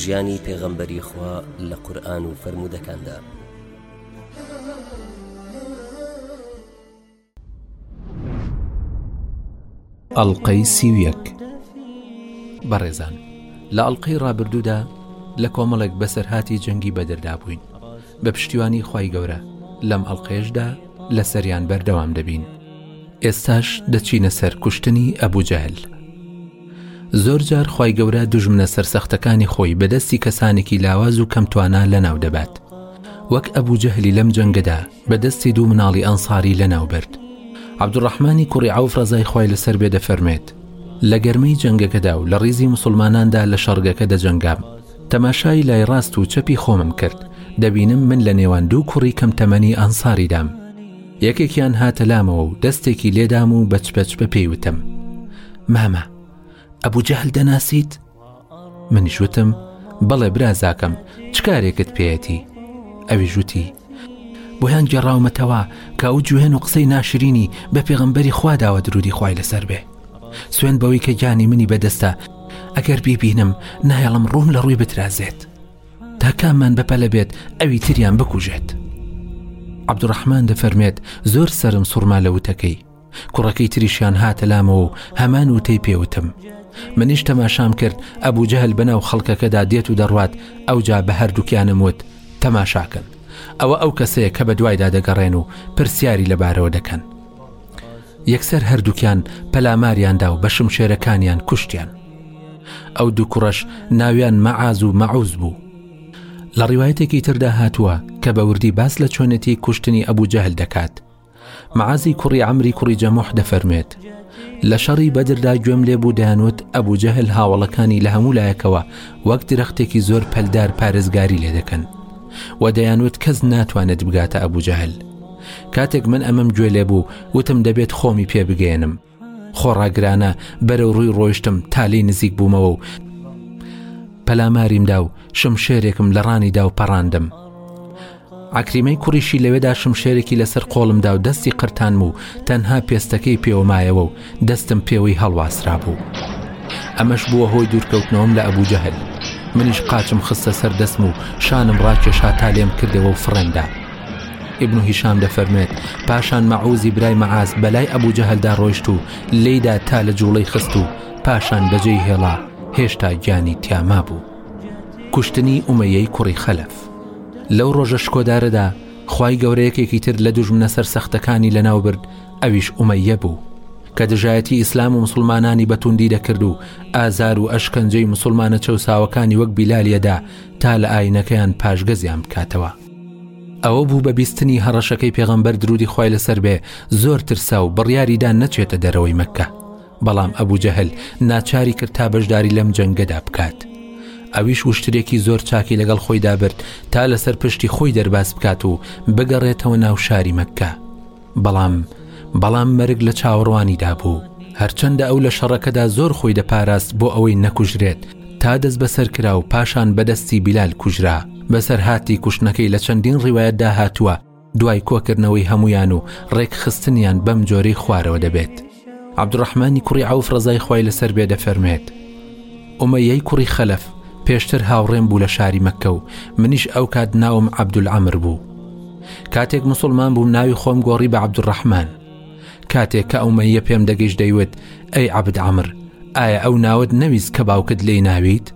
ژیانی پێغەمبەری خوا لە قورئان و فەرموودەکاندا. ئەڵقەی سی و یەک بەڕێزان لە ئەڵلقەی ڕابردوودا لە کۆمەڵێک بەسەرهاتی جەنگی بەدەردا بووین بە پشتیوانی خی گەورە لەم ئەڵلقێشدا لە سەریان بەردەوام دەبین ئێستاش دەچینە سەر کوشتنی ئەبوو جەهل زۆر جار خوای گەورە دوژمنە سەرسەختەکانی خۆی بە دەستی کەسانێکی لاواز و کەم توانا لەناو دەبات وەک ئەبوو جەهلی لەم جەنگەدا بە دەستی دوو مناڵی ئەنساری لەناو برد عبدڕحمانی کوڕی عوف ڕزای خی لەسەر بێ دەفەرمێت لە گەرمەی جەنگەکەدا و لە ڕیزی مسلماناندا لە شەڕگەکە دەجەنگام تەماشای لای ڕاست و چەپی خۆمم کرد دەبینم من لە نێوان دوو کوڕی کەم تەمەنی ئەنساریدام یەکێکیان هاتە لامەوە و دەستێکی لێدام و بە چپە چپە پێی وتم مامە ئەبوو جەهل دەناسیت منیش وتم بەڵێ برازاکەم چ کارێکت پێەتی ئەوی ژووتی بۆیان گێڕاومەتەوە کە ئەو جوێن و قسەی ناشرینی بە پێغمبەری خواداوە درودی خوای لەسەر بێ سوێن بەوەی کە گیانی منی بەدەستە ئەگەر بیبینم نایەڵم ڕووم لە ڕووی بترازێت تا کاممان بەپەلە بێت ئەوی تریان بکوژێت عبدڕحمان دەفەرمێت زۆر سرم سوڕما لە وتەکەی کوڕەکەی تریشیان هاتە لامەوە و هەمان وتەی پێوتم منیش تەماشام کرد ئەبوو جەهل بەناو خەڵکەکەدا دێت و دەڕوات ئەوجا بە هەردووکیانم وت تەماشاکەن ئەوە ئەو کەسەیە کە بە دوایدا دەگەڕێن و پرسیاری لەبارەوە دەکەن یەکسەر هەردووکیان پەلاماریاندا و بەشم شێرەکانیان کوشتیان ئەو دوو کوڕەش ناویان مەعاز و مەعوز بوو لە ڕیواەتێکی تردا هاتووە کە بە وردی باس لە چۆنێتی کوشتنی ئەبوو جەهل دەکات مەعازی کوڕی ئەمری کوڕی جەمۆح دەفەرمێت لە شەڕی بەدردا گوێم لێ بوو دەیانوت ئەبوو جەهل هاوڵەکانی لە هەموو لایەکەوە وەک درەختێکی زۆر پەلدار پارێزگاری لێ دەکەن و دەیانوت کەس ناتوانێت بگاتە ئەبوو جەهل کاتێک من ئەمەم گوێ لێ بوو وتم دەبێت خۆمی پێ بگەێنم خۆڕاگرانە بەرەو ڕووی ڕۆیشتم تا لێی نزیک بوومەوە و پەلاماریمدا و شمشێرێکم لە ڕانی دا و پەڕاندم ئەکریمەی کوڕیشی لەوێدا شمشێرێکی لەسەر قۆڵمدا و دەستی قرتانم و تەنها پێستەکەی پێوەمایەوە و دەستم پێوەی هەڵواسرا بوو ئەمەش بووە هۆی دوورکەوتنەوەم لە ئەبوو جەهل منیش قاچم خستە سەر دەستم و شانم ڕاکێشا تا لێم کردەوە و فڕێندا ئیبن هیشام دەفەرموێت پاشان مەعوزی برای مەعاز بەلای ئەبوو جەهلدا ڕۆیشت و لێیدا تا لە جوڵەی خست و پاشان بەجێی هێڵا هێشتا گیانی تیاما بوو کوشتنی ئومەیەی کوڕی خەلف لەو ڕۆژە شکۆدارەدا خی گەورەیەکێکی تر لە دوژمنە سەر سەختەکانی لە ناوبرد ئەویش ئومەیە بوو کە دژایەتی ئیسلام و مسلمانانی بەتوندی دەکرد و ئازار و ئەشکەنجەی مسلمانە چەساوەکانی وەک بیلالیەدا تا لە ئاینەکەیان پاشگەزیان بکاتەوە ئەوە بوو بە بیستنی هەڕەشەکەی پێغەمبەر درودی خی لەسەر بێ زۆر ترسا و بڕیاریدا نەچێتە دەرەوەی مەکە بەڵام ئەبوو جەهل ناچاری کرد تا بەشداری لەم جەنگەدا بکات ئەویش وشترێکی زۆر چاکی لەگەڵ خۆی دابرد تا لەسەر پشتی خۆی دەرباز بکات و بگەڕێتەوە ناو شاری مەکە بەڵام بەڵام مەرگ لە چاوەڕوانی دابوو هەرچەندە ئەو لە شەڕەکەدا زۆر خۆی دەپاراست بۆ ئەوەی نەکوژرێت تا دەست بەسەر کرا و پاشان بەدەستی بیلال کوژرا بەسەرهاتی کوشتنەکەی لە چەندین ڕیواەتدا هاتووە دوای کۆکردنەوەی هەمویان و ڕێکخستنیان بەم جۆرەی خوارەوە دەبێت عەبدوڕەحمانی کوڕی عەوف ڕەزای خوای لەسەر بێ دەفەرمێت ئومەیەی کوڕی خەلەف پێشتر هاوڕێم بوو لە شاری مەککە و منیش ئەو کات ناوم عەبدولعەمر بوو کاتێک مسلمان بووم ناوی خۆم گۆڕی بە عەبدوڕەحمان کاتێک کە ئەومەیە پێم دەگەیش دەیوت ئەی عەبد عمر ئایا ئەو ناوت نەویست کە باوکت لی ناویت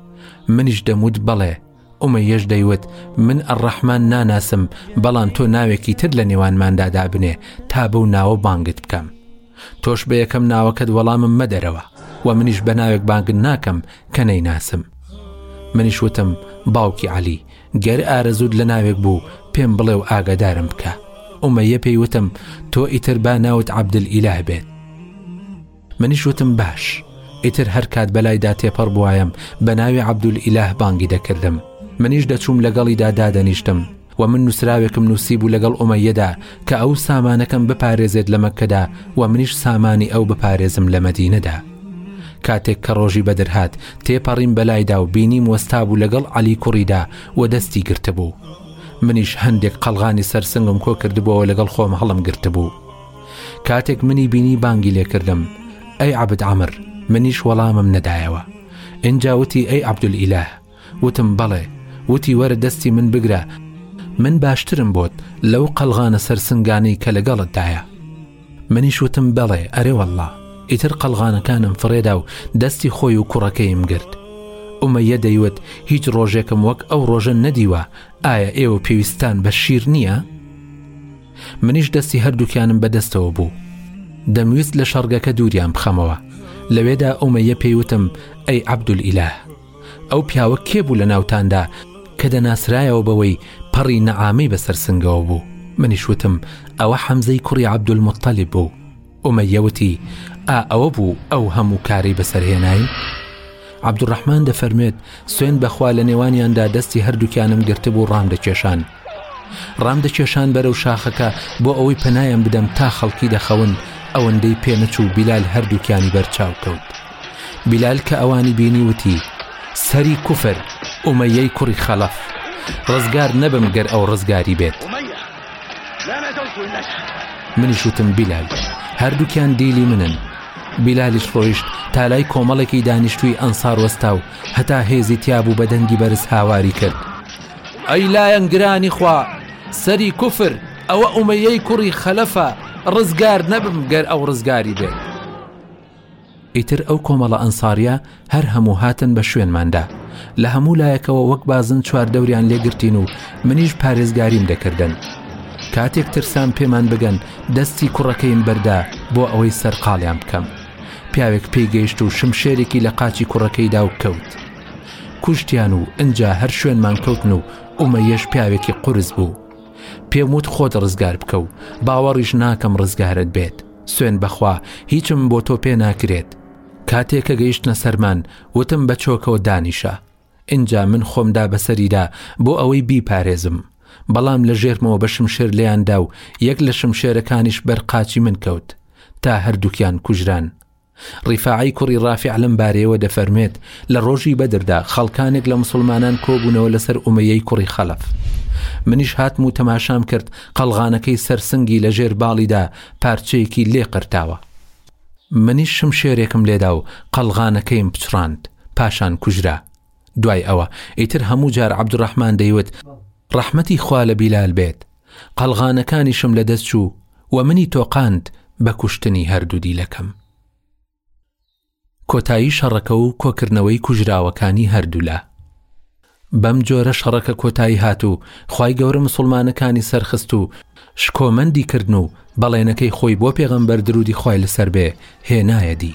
منیش دەموت بەڵێ ئومەیەش دەیوت من ئەڕەحمان ناناسم بەڵام تۆ ناوێکی تر لە نێوانماندا دابنێ تا بەو ناوە بانگت بکەم تۆش بە یەکەم ناوەکەت وەڵامم مەدەرەوە و منیش بە ناوێک بانگت ناکەم کە نەیناسم منیش وتم باوکی عەلی گەر ئارەزود لە ناوێک بوو پێم بڵێ و ئاگادارم بکە ئومەیە پێی وتم تۆ ئیتر با ناوت عبدل ئیلاه بێت منیش وتم باش. ئیتر هەر کات بەلایدا تێپەڕ بوایەم بە ناوی عەبدولئیلاه بانگی دەکردم. منیش دەچووم لەگەڵیدا دادەنیشتم و من نووسراوێکم نووسیبوو لەگەڵ ئومەییەدا کە ئەو سامانەکەم بپارێزێت لە مەککەدا و منیش سامانی ئەو بپارێزم لە مەدینەدا. کاتێک کە ڕۆژی بەدر هات تێپەڕیم بەلایدا و بینیم وەستابوو لەگەڵ عەلی کوڕیدا و دەستی گرتبوو. منیش هەندێک قەڵغانی سەر سنگم کۆ کردبووەوە لەگەڵ خۆم هەڵمگرتبوو. کاتێک منی بینی بانگی لێکردم ئەی عبد ئامر منیش وەڵامم نەدایەوە ئینجا وتی ئەی عبدول ئیلاه وتم بەڵێ وتی وەرە دەستی من بگرە من باشترم بۆت لەو قەلغانە سەرسنگانی کە لەگەڵتدایە منیش وتم بەڵێ ئەرێ والله ئیتر قەلغانەکانم فڕێدا و دەستی خۆی و کوڕەکەیم گرت ئومەیە دەیوت هیچ ڕۆژێکم وەک ئەو ڕۆژە نەدیوە ئایا ئێوە پێویستان بە شیر نییە؟ منیش دەستی هەردووکیانم بەدەستەوە بوو دەمویست لە شەڕگەکە دووریان بخەمەوە لەوێدا ئەومەیە پێیوتم ئەی عبدول ئیلاه ئەو پیاوە کێ بوو لە ناوتاندا کە دەناسرایەوە بەوەی پەڕی نەعامەی بەسەر سنگەوە بوو منیش وتم ئەوە حەمزەی کوڕی عبدول مطلب بوو ئومەیە وتی، ئا ئەوە بوو ئەو هەموو کارەی بەسەر هێنای؟ عەبدولڕەحمان دەفەرموێت، سوێند بە خوا لە نێوانیاندا دەستی هەردووکیانم گرتبوو ڕام دەکێشان. ڕام دەکێشان بەرەو شاخەکە بۆ ئەوەی پەنایان بدەم تا خەڵکی دەخەون، ئەوەندەی پێ نەچوو بیلال هەردووکیانی بەر چاو کەوت. بیلال کە ئەوانی بینی وتی، سەری کوفر، ئومەیەی کوڕی خەڵەف! ڕزگار نەبم گەر ئەو ڕزگاری بێت. منیش وتم بیلال هەردووکیان دیلی منن بیلالیش ڕۆیشت تالای کۆمەڵێکی دانیشتووی ئەنسار وەستا و هەتا هێزی تیابوو بە دەنگی بەرز هاواری کرد ئەی لایەن گرانی خوا سەری کوفر ئەوە ئومەیەی کوڕی خەلەفە ڕزگار نەبم گەر ئەو ڕزگاری بێت. ئیتر ئەو کۆمەڵە ئەنساریە هەر هەموو هاتن بە شوێنماندا لە هەموو لایەکەوە وەک بازن چوار دەوریان لێگرتین و منیش پارێزگاریم دەکردن کاتێک ترسان پێمان بگەن دەستی کوڕەکەیم بەردا بۆ ئەوەی سەرقاڵیان بکەم پیاوێک پێی گەیشت و شمشێرێکی لە قاچی کوڕەکەیدا و کەوت کوشتیان و ئەجا هەر شوێنمان کەوتن و ئومە یەش پیاوێکی قرس بوو پێم وت خۆت ڕزگار بکە و باوەڕیش ناکەم ڕزگارت بێت سوێن بەخوا هیچم بۆ تۆ پێ ناکرێت کاتێ کە گەیشتە سەرمان وتم بە چۆکەوە دانیشە ئینجا من خۆمدا بەسەریدا بۆ ئەوەی بیپارێزم بەڵام لە ژێرمەوە بە شمشێر لێیاندا و یەک لە شمشێرەکانیش بەر قاچی من کەوت تا هەردووکیان کوژران ڕیفاعەی کوڕی ڕافع لەم بارەیەوە دەفەرموێت لە ڕۆژی بەدردا خەڵکانێک لە مسلمانان کۆبوونەوە لەسەر ئومەیەی کوڕی خەلەف منیش هاتم و تەماشام کرد قەلغانەکەی سەرسنگی لە ژێر باڵیدا پارچەیەکی لێ قرتاوە منیش شمشێرێکم لێدا و قەلغانەکەیم پچڕاند پاشان کوژرا دوای ئەوە ئیتر هەموو جار عبدڕحمان دەیوت ڕەحمەتی خوا لە بیلال بێت قەڵغانەکانیشم لە دەست چوو و منی تۆقاند بە کوشتنی هەردوو دیلەکەم. کۆتایی شەڕەکە و کۆکردنەوەی کوژراوەکانی هەردوولا. بەم جۆرە شەڕەکە کۆتایی هات و خی گەورە مسلمانەکانی سەرخست و شکۆمەندی کردن و بەڵێنەکەی خۆی بۆ پێغەمبەر درودی خی لەسەر بێ هێنایە دی.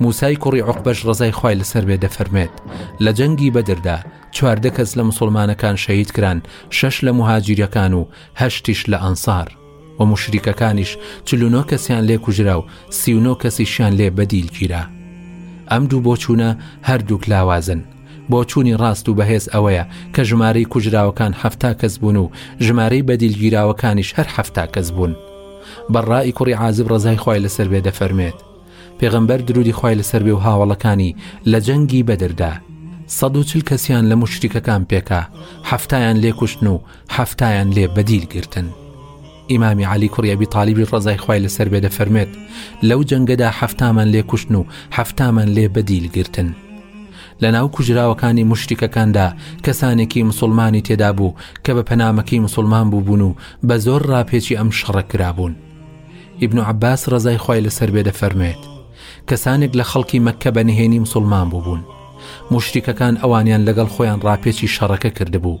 موسای کوڕی عقبەش ڕزای خوای لەسەر بێ دەفەرمێت لە جەنگی بەدردا چواردە کەس لە مسلمانەکان شەهید کران شەش لە مهاجیرەکان و هەشتیش لە ئەنسار و مشریکەکانیش چلونۆ کەسیان لێ کوژرا و سیونۆ کەسیشیان لێ بەدیل گیرا ئەم دوو بۆ چوونە هەردووک لاوازن بۆ چووی ڕاست و بەهێز ئەوەیە کە ژمارەی کوژراوەکان حفتا کەس بوون و ژمارەی بەدیلگیراوەکانیش هەر حفتا کەس بوون. بەڕڕاء کوڕی عازب ڕەزای خوای لەسەر بێ دەفەرمێت، پێغەمبەر دروودی خوای لەسەر بێ و هاوەڵەکانی لە جەنگی بەدردا سەد و چل کەسیان لە موشریکەکان پێکا حەفتایان لێ کوشتن و حەفتایان لێ بە دیل گرتن. ئیمامی عەلی کوڕی ئەبی تالیبی ڕەزای خوای لەسەر بێ دەفەرمێت، لەو جەنگەدا حەفتامان لێ کوشتن و حەفتامان لێ بە دیل گرتن. لە ناو کوژراوەکانی موشریکەکاندا کەسانێکی مسوڵمانی تێدا بوو کە بە پەنامەکەی مسوڵمان بووبوون و بە زۆر ڕاپێچی ئەم شەڕە کرابوون ئیبن و عباس ڕزای خی لەسەر بێ دەفەرمێت کەسانێک لە خەڵکی مەکە بە نهێنی مسوڵمان بووبوون موشریکەکان ئەوانیان لەگەڵ خۆیان ڕاپێچی شەڕەکە کردبوو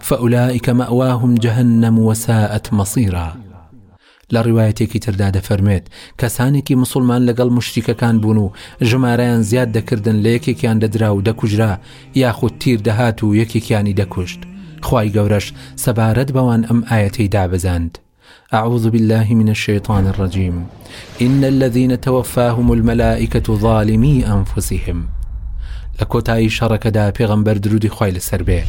فاولئک مأواهم جهنم وساءت مصیرا لە ڕیوایەتێکی تردا دەفەرموێت کەسانێکی مسلمان لەگەڵ مشتیکەکان بوون و ژمارەیان زیاد دەکردن لە یەکێکیان دەدرا و دەکوژرا یاخود تیر دەهات و یەکێکیانی دەکوشت خی گەورەش سەبارەت بەوان ئەم ئاەتی دابزاند اعوذ باللە من الشیطان الرجیم ان الذین توفاهم الملائکە ظالمی انفسهم لە کۆتایی شەڕەکەدا پێغەمبەر درودی خی لەسەر بێ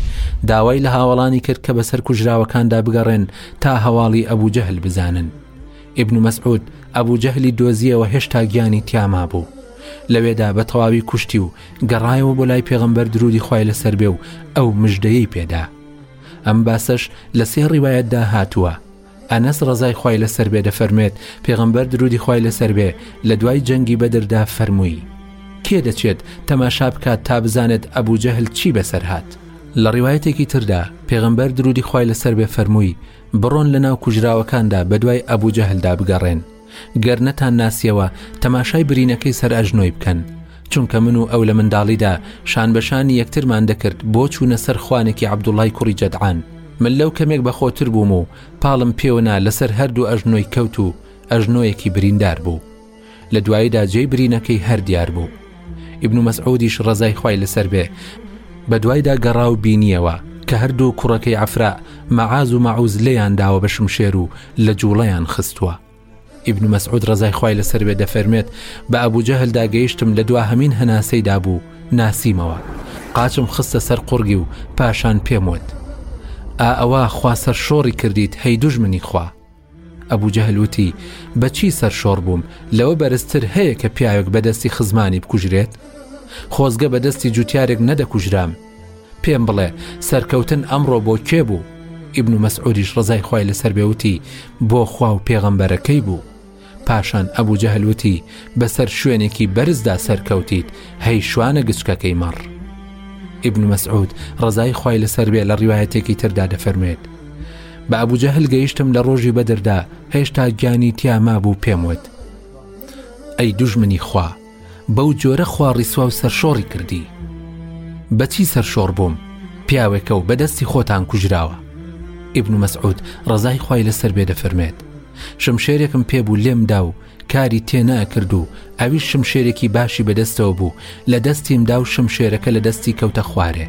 داوای لە هاوڵانی کرد کە بەسەر کوژراوەکاندا بگەڕێن تا هەواڵی ئەبوو جەهل بزانن ئبن مەسعود ئەبوو جەهلی دۆزیەوە هێشتا گیانی تیاما بوو لەوێدا بە تەواوی کوشتی و گەڕایەوە بۆ لای پێغەمبەر درودی خی لەسەر بێ و ئەو مژدەیەی پێدا ئەم باسەش لە سێ ڕیوایەتدا هاتووە ئەنەس ڕزای خی لەسەر بێ دەفەرمێت پێغمبەر درودی خی لەسەر بێ لە دوای جەنگی بەدردا فەرمووی کێ دەچێت تەماشا بکات تا بزانێت ئەبوو جەهل چی بەسەر هاات لە ڕیواەتێکی تردا پێغمبەر درودی خی لەسەر بێ فەرمووی بڕۆن لە ناو کوژراوەکاندا بە دوای ئەبوو جەهلدا بگەڕێن گەر نەتان ناسیەوە تەماشای برینەکەی سەر ئەژنۆی بکەن چونکە من و ئەو لە منداڵیدا شان بەشانی یەکترمان دەکرد بۆ چوونە سەر خوانێکی عەبدوڵای کوڕی جەدعان من لەو کەمێک بەخۆتر بووم و پاڵم پێوەنا لەسەر هەردوو ئەژنۆی کەوت و ئەژنۆیەکی بریندار بوو لە دواییدا جێی برینەکەی هەر دیار بوو ئیبن مەسعودیش ڕەزای خوای لەسەر بێ بە دوایدا گەڕا و بینیەوە کە هەردوو کوڕەکەی ئەفرا مەعاز و مەعوز لێیان داوە بە شمشێر و لە جوڵەیان خستووە ئیبن مەسعود ڕزای خی لەسەر بێ دەفەرمێت بە ئەبوجە هەلدا گەیشتم لە دوا هەمین هەناسەی دابوو ناسیمەوە قاچم خستە سەر قوڕگی و پاشان پێم وت ئا ئەوە خوا سەر شۆڕی کردیت هەی دوژمنی خوا ئەبوو جەهل وتی بەچی سەرشۆڕ بووم لەوە بەرزتر هەیە کە پیاوێک بەدەستی خزمانی بکوژرێت خۆزگە بەدەستی جوتیارێک نەدەکوژرام پێم بڵێ سەرکەوتن ئەمڕۆ بۆ کێ بوو ئیبن و مەسعودیش ڕزای خی لەسەر بێوتی بۆ خوا و پێغەمبەرەکەی بوو پاشان ئەبوو جەهلوتی بەسەر شوێنێکی بەرزدا سەرکەوتیت هەی شوانە گچکەکەی مەڕ ئیبن مەسعود ڕزای خی لەسەر بێ لە ڕیواەتێکی تردا دەفەرموێت بە ئەبوجەهل گەیشتم لە ڕۆژی بەدردا هێشتا گیانی تیا مابوو پێم وت ئەی دوژمنی خوا بەو جۆرە خوا ڕیسوا و سەرشۆڕی کردی بەچی سەرشۆڕ بووم پیاوێکە و بەدەستی خۆتان کوژراوە ئیبن مەسعود ڕزای خوای لەسەر بێ دەفەرمێت شمشێرێکم پێبوو لێمدا و کاری تێ ناکرد و ئەویش شمشێرێکی باشی بەدەستەوە بوو لە دەستیم دا و شمشێرەکە لە دەستی کەوتە خوارێ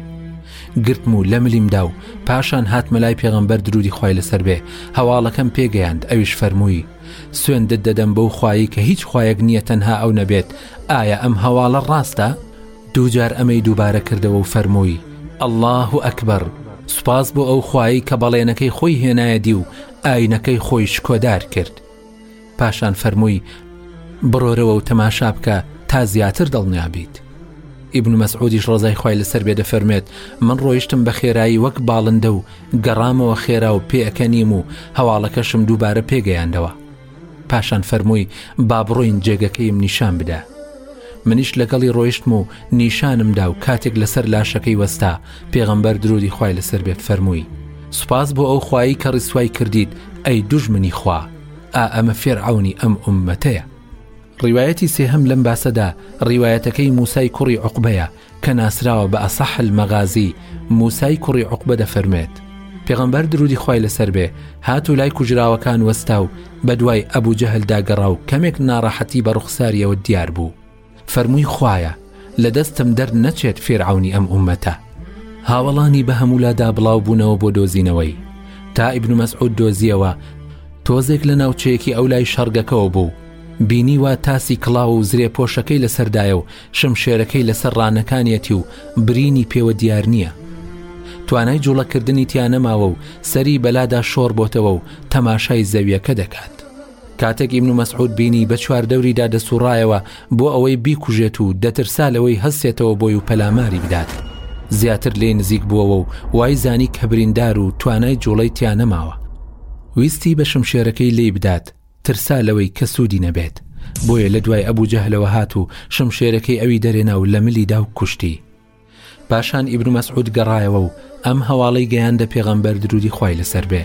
گرتم و لە ملیم دا و پاشان هاتمە لای پێغەمبەر درودی خی لەسەر بێ هەواڵەکەم پێگەیاند ئەویش فەرمووی سوێندت دەدەم بەو خوایی کە هیچ خوایەک نییە تەنها ئەو نەبێت ئایا ئەم هەواڵە ڕاستە؟ دووجار ئەمەی دووبارە کردەوە و فەرمووی ئەلله و ئەکبەر سوپاس بۆ ئەو خوایی کە بەڵێنەکەی خۆی هێنایە دی و ئاینەکەی خۆی شکۆدار کرد پاشان فەرمووی بڕۆرەوە و تەماشا بکە تا زیاتر دڵنیا بیت ئیبن مەسعودیش ڕزای خی لەسەر بێ دەفەرمێت من ڕۆیشتم بە خێرایی وەک باڵندە و گەڕامەوە خێرا و پێەکەنیم و هەواڵەکەشم دووبارە پێگەیاندەوە پاشان فەرمووی با بڕۆین جێگەکەیم نیشان بدە منیش لەگەڵی ڕۆیشتم و نیشانمدا و کاتێک لەسەر لاشەکەی وەستا پێغەمبەر درودی خوای لەسەر بێت فەرمووی سوپاس بۆ ئەو خوایی کە ڕیسوای کردیت ئەی دوژمنی خوا ئا ئەمە فێرعونی ئەم ئومەتەیە ڕیواەتی سێهەم لەم باسەدا ڕیواەتەکەی موسای کوڕی عقبەیە کە ناسراوە بە ئەسەحل مەغازی موسای کوڕی عقبە دەفەرمێت پێغەمبەر درودی خی لەسەر بێ هات و لای کوژراوەکان وەستا و بە دوای ئەبوو جەهلدا گەڕا و کەمێک ناڕەحەتی بە ڕوخساریەوە دیار بوو فەرمووی خوایە لە دەستم دەر نەچێت فێرعونی ئەم ئومەتە هاوەڵانی بە هەموولادا بڵاو بوونەوە بۆ دۆزینەوەی تا ئیبن مەسعود دۆزیەوە تۆزێک لە ناوچەیەکی ئەو لای شەڕگەکەەوە بوو بینی وا تاسی کڵاو و زرێ پۆشەکەی لەسەردایە و شمشێرەکەی لەسەر ڕانەکانیەتی و برینی پێوە دیار نییە توانای جوڵەکردنی تیانەماوە و سەری بەلادا شۆڕ بۆتەوە و تەماشای زەویەکە دەکات کاتێک ئیبن مەسعود بینی بە چواردەوریدا دەسوڕایەوە بۆ ئەوەی بیکوژێت و دەترسا لەوەی هەستێتەوە بۆی و پەلاماری بدات زیاتر لێ نزیک بووەوە و وای زانی کە بریندار و توانای جوڵەی تیا نەماوە ویستی بە شمشێرەکەی لی بدات ترسا لەوەی کە سوودی نەبێت بۆیە لە دوای ئەبوو جەهلەوە هات و شمشێرەکەی ئەوی دەرێنا و لە ملی دا و کوشتی پاشان ئیبن مەسعود گەڕایەوە و ئەم هەواڵەی گەیاندە پێغەمبەر درودی خوای لەسەر بێ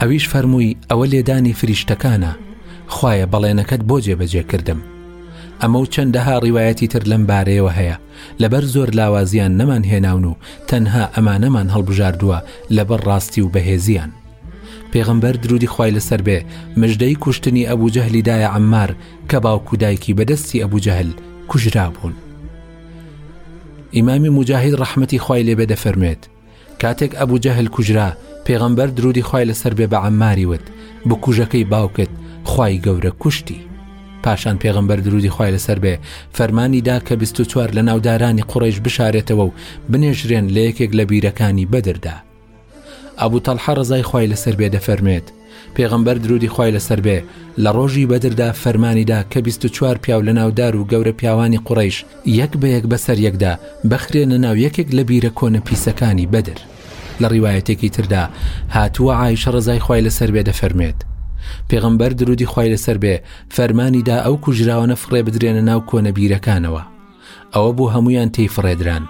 ئەویش فەرمووی ئەوە لێدانی فریشتەکانە خوایە بەڵێنەکەت بۆ جێبەجێ کردم ئەمە و چەندەها ڕیواەتی تر لەم بارەیەوە هەیە لەبەر زۆر لاوازیان نەمان هێناون و تەنها ئەمانەمان هەڵبژاردووە لەبەر ڕاستی و بەهێزیان پێغەمبەر درودی خوای لەسەر بێ مژدەی کوشتنی ئەبوو جەهلی دایە ئەممار کە باوکو دایکی بەدەستی ئەبوو جەهل کوژرا بوون ئیمامی موجاهید ڕەحمەتی خوای لێبێ دەفەرموێت کاتێک ئەبوو جەهل کوژرا پێغەمبەر درودی خوای لەسەر بێ بە عماری وت بکوژەکەی باوکت خی گەورە کوشتی پاشان پێغەمبەر درودی خوای لەسەر بێ فەرمانی دا کە 24 لە ناودارانی قڕیش بشارێتەوە و بنێژرێن لە یەکێک لە بیرەکانی بەدردا ئەبو تەلحە ڕەزای خوای لەسەر بێ دەفەرموێت پێغەمبەر درودی خوای لەسەر بێ لە ڕۆژی بەدردا فەرمانیدا کە بیست و چوار پیاو لە ناودار و گەورە پیاوانی قوڕیش یەک بە یەک بەسەر یەکدا بخرێنە ناو یەکێک لە بیرە کۆنە پیسەکانی بەدر لە ڕیواەتێکی تردا هاتووە ئایشە ڕزای خی لەسەر بێ دەفەرمێت پێغمبەر درودی خی لەسەر بێ فەرمانی دا ئەو کوژراوە نەفڕێ بدرێنە ناو کۆنە بیرەکانەوە ئەوە بوو هەموویان تێی فڕێدران،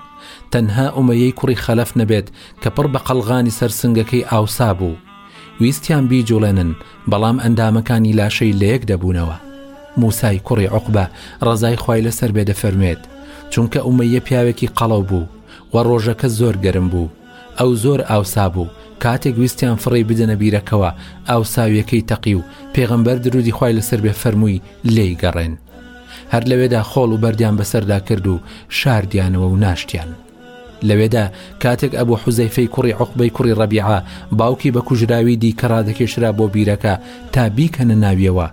تەنها ئومەیەی کوڕی خەلەف نەبێت کە پڕ بە قەڵغانی سەر سنگەکەی ئاوسا بوو. ویستیان بیجوڵێنن، بەڵام ئەندامەکانی لاشەی لەیەک دەبوونەوە. موسای کوڕی عوقبە ڕەزای خوای لەسەر بێ دەفەرموێت، چونکە ئومەیە پیاوێکی قەڵەو بوو و ڕۆژەکە زۆر گەرم بوو، ئەو زۆر ئاوسا بوو کاتێک ویستیان فڕێی بدەنە بیرەکەوە ئاوساویەکەی تەقی و پێغەمبەر درودی خوای لەسەر بێ فەرمووی لێی گەڕێن هەر لەوێدا خۆڵ و بەردیان بەسەردا کرد و شاردیانەوە و ناشتیان لەوێدا کاتێک ئەبوو حوزەیفەی کوڕی عقبەی کوڕی ڕەبیعە باوکی بە کوژراوی دی کە ڕادەکێشرا بۆ بیرەکە تا بیکەنە ناویەوە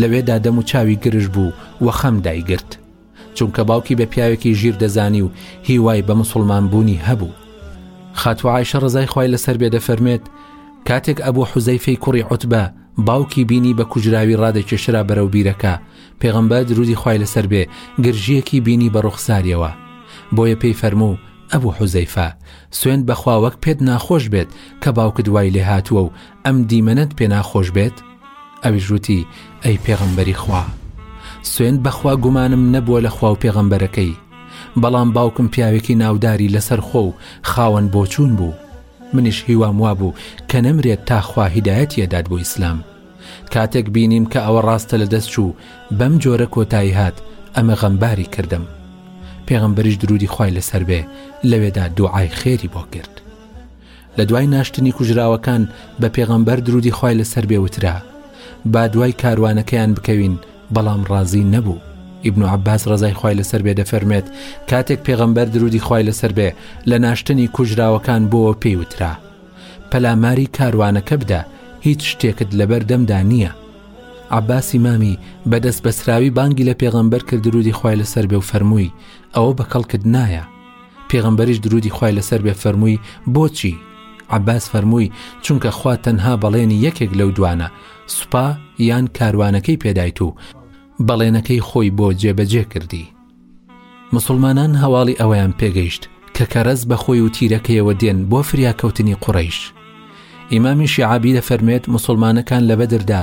لەوێدا دەم و چاوی گرژ بوو و خەم دایگرت چونکە باوکی بە پیاوێکی ژیر دەزانی و هیوای بە مسلمان بوونی هەبوو خاتو عیشە ڕزای خی لەسەر بێ دەفەرمێت کاتێک ئەبوو حوزەیفەی کوڕی عوتبە باوکی بینی بە کوژراوی ڕادێکێشرا بەرەو بیرەکە پێغمبەر درودی خی لەسەر بێ گرژیەکی بینی بە ڕوخساریەوە بۆیە پێی فەرموو ئەبوو حوزەیفە سوێن بەخوا وەک پێت ناخۆش بێت کە باوکت دوای لێ هاتووە و ئەم دیمەنەت پێ ناخۆش بێت؟ ئەویش وتی، ئەی پێغەمبەری خوا! سوێند بە خوا گومانم نەبووە لە خوا و پێغەمبەرەکەی، بەڵام باوکم پیاوێکی ناوداری لەسەرخۆ و خاوەن بۆچوون بوو، منیش هیوام وابوو کە نەمرێت تا خوا هیدایەتی ئەدات بۆ ئیسلام. کاتێک بینیم کە ئەوە ڕاستە لەدەست چوو، بەم جۆرە کۆتایی هات، ئەمە غەمباری کردم. پێغەمبەریش دروودی خوای لەسەر بێ لەوێدا دوعای خێری بۆ کرد. لە دوای ناشتنی کوژراوەکان بە پێغەمبەر درودی خوای لەسەر بێ وترا با دوای کاروانەکەیان بکەوین بەڵام ڕازی نەبوو ئیبن و عباس ڕزای خوای لەسەر بێ دەفەرمێت کاتێک پێغەمبەر درودی خوای لەسەر بێ لە ناشتنی کوژراوەکان بۆ پێی وترا پەلاماری کاروانەکە بدە هیچ شتێکت لەبەر دەمدا نییە عباسی مامی بەدەست بەسراوی بانگی لە پێغەمبەر کرد درودی خوای لەسەر بێ و فەرمووی ئەوە بە کەڵکت نایە پێغەمبەریش درودی خوای لەسەر بێ فەرمووی بۆچی عباس فەرمووی چونکە خوا تەنها بەڵێنی یەکێک لەو دوانە سوپا یان کاروانەکەی پێدایت و بەڵێنەکەی خۆی بۆ جێبەجێ کردی مسلمانان هەواڵی ئەوەیان پێگەیشت کە کەرەز بە خۆی و تیرەکەیەوە دێن بۆ فریاکەوتنی قوڕیش ئیمامی شعبی دەفەرمێت مسلمانەکان لە بەدردا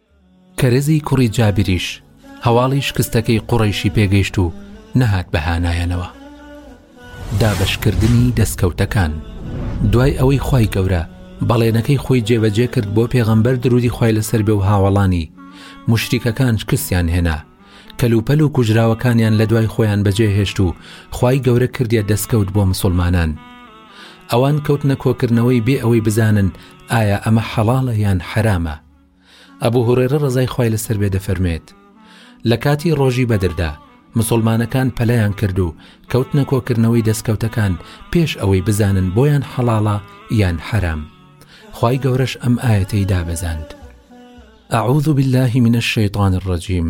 کەرەزی کوڕی جابریش هەواڵی شکستەکەی قوڕەیشی پێگەیشت و نەهات بە هانایانەوە. دابەشکردنی دەستکەوتەکان دوای ئەوەی خوای گەورە بەڵێنەکەی خۆی جێبەجێ کرد بۆ پێغەمبەر درودی خوای لەسەر بێ و هاوەڵانی مشریکەکان شکستیان هێنا کەلوپەل و کوژراوەکانیان لە دوای خۆیان بەجێهێشت و خوای گەورە کردیە دەستکەوت بۆ مسلمانان ئەوان کەوتنە کۆکردنەوەی بێ ئەوەی بزانن ئایا ئەمە حەڵاڵە یان حەرامە ئەبو هورەیرە ڕەزای خوای لەسەر بێ دەفەرموێت، لە کاتی ڕۆژی بەدردا مسوڵمانەکان پەلیان کرد و کەوتنە کۆکردنەوەی دەسکەوتەکان پێش ئەوەی بزانن بۆیان حەڵاڵە یان حەرام خوای گەورەش ئەم ئایەتەی دابەزاند، اعوذ باللە من الشیطان الرجیم.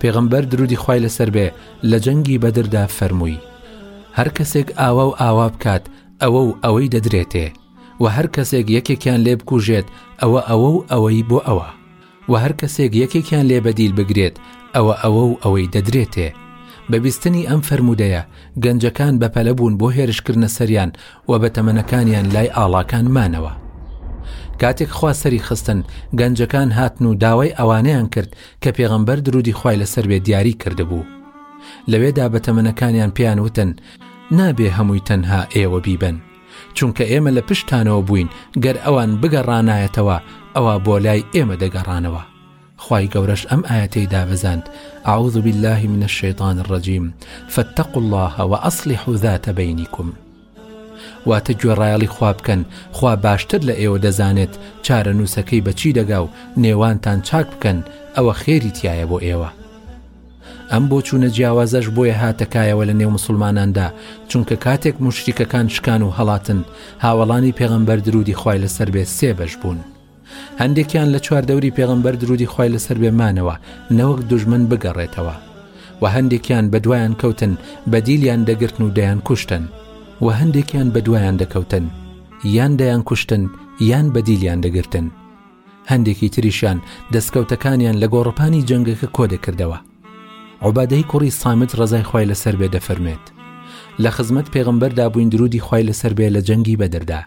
پێغەمبەر درودی خوای لەسەر بێ لە جەنگی بەدردا فەرمووی هەر کەسێک ئاوا و ئاوا بکات ئەوە و ئەوەی دەدرێتێ و هەر کەسێک یەکێکیان لێ بکوژێت ئەوە ئەوە و ئەوەی بۆ ئەوە و هەر کەسێک یەکێکیان لێ بەدیل بگرێت ئەوە ئەوە و ئەوەی دەدرێتێ بە بیستنی ئەم فەرموودەیە گەنجەکان بەپەلە بوون بۆ هێرشکردنە سەریان و بە تەمەنەکانیان لای ئاڵاکان مانەوە کاتێک خوا سەری خستن گەنجەکان هاتن و داوای ئەوانەیان کرد کە پێغەمبەر درودی خوای لەسەر بێ دیاری کردبوو لەوێدا بە تەمەنەکانیان پێیان وتن نابێ هەمووی تەنها ئێوە بیبەن چونکە ئێمە لە پشتانەوە بووین گەر ئەوان بگەڕانایەتەوە ئەوە بۆ لای ئێمە دەگەڕانەوە خی گەورەش ئەم ئاەتەی دابەزاند عوض بالله من الشيطان الرجیم فاتقوا الله وأصلحوا ذات بينكم واتە گوێڕایەڵی خوا بکەن، خوا باشتر لە ئێوە دەزانێت چارەنووسەکەی بە چی دەگا و نێوانتان چاک بکەن ئەوە خێری تیایە بۆ ئێوە. ئەم بۆچوونە جیاوازەش بۆیە هاتە کایەوە لە نێو مسوڵماناندا، چونکە کاتێک موشریکەکان شکان و هەڵاتن، هاوەڵانی پێغەمبەر درودی خوای لەسەر بێت سێ بەش بوون. هەندێکیان لە چوار دەوری پێغەمبەر درودی خوای لەسەر بێ مانەوە نەوەک دوژمن بگەڕێتەوە و هەندێکیان بە دوایان کەوتن بە دیلیان دەگرتن و دەیان کوشتن و هەندێکیان بە دوایان دەکەوتن یان دەیان کوشتن یان بە دیلیان دەگرتن هەندێکی تریشیان دەستکەوتەکانیان لە گۆڕپانی جەنگەکە کۆ دەکردەوە عوبادەی کوڕی سامت ڕزای خی لەسەر بێ دەفەرمێت لە خزمەت پێغمبەردا بووین درودی خی لەسەر بێ لە جەنگی بەدەردا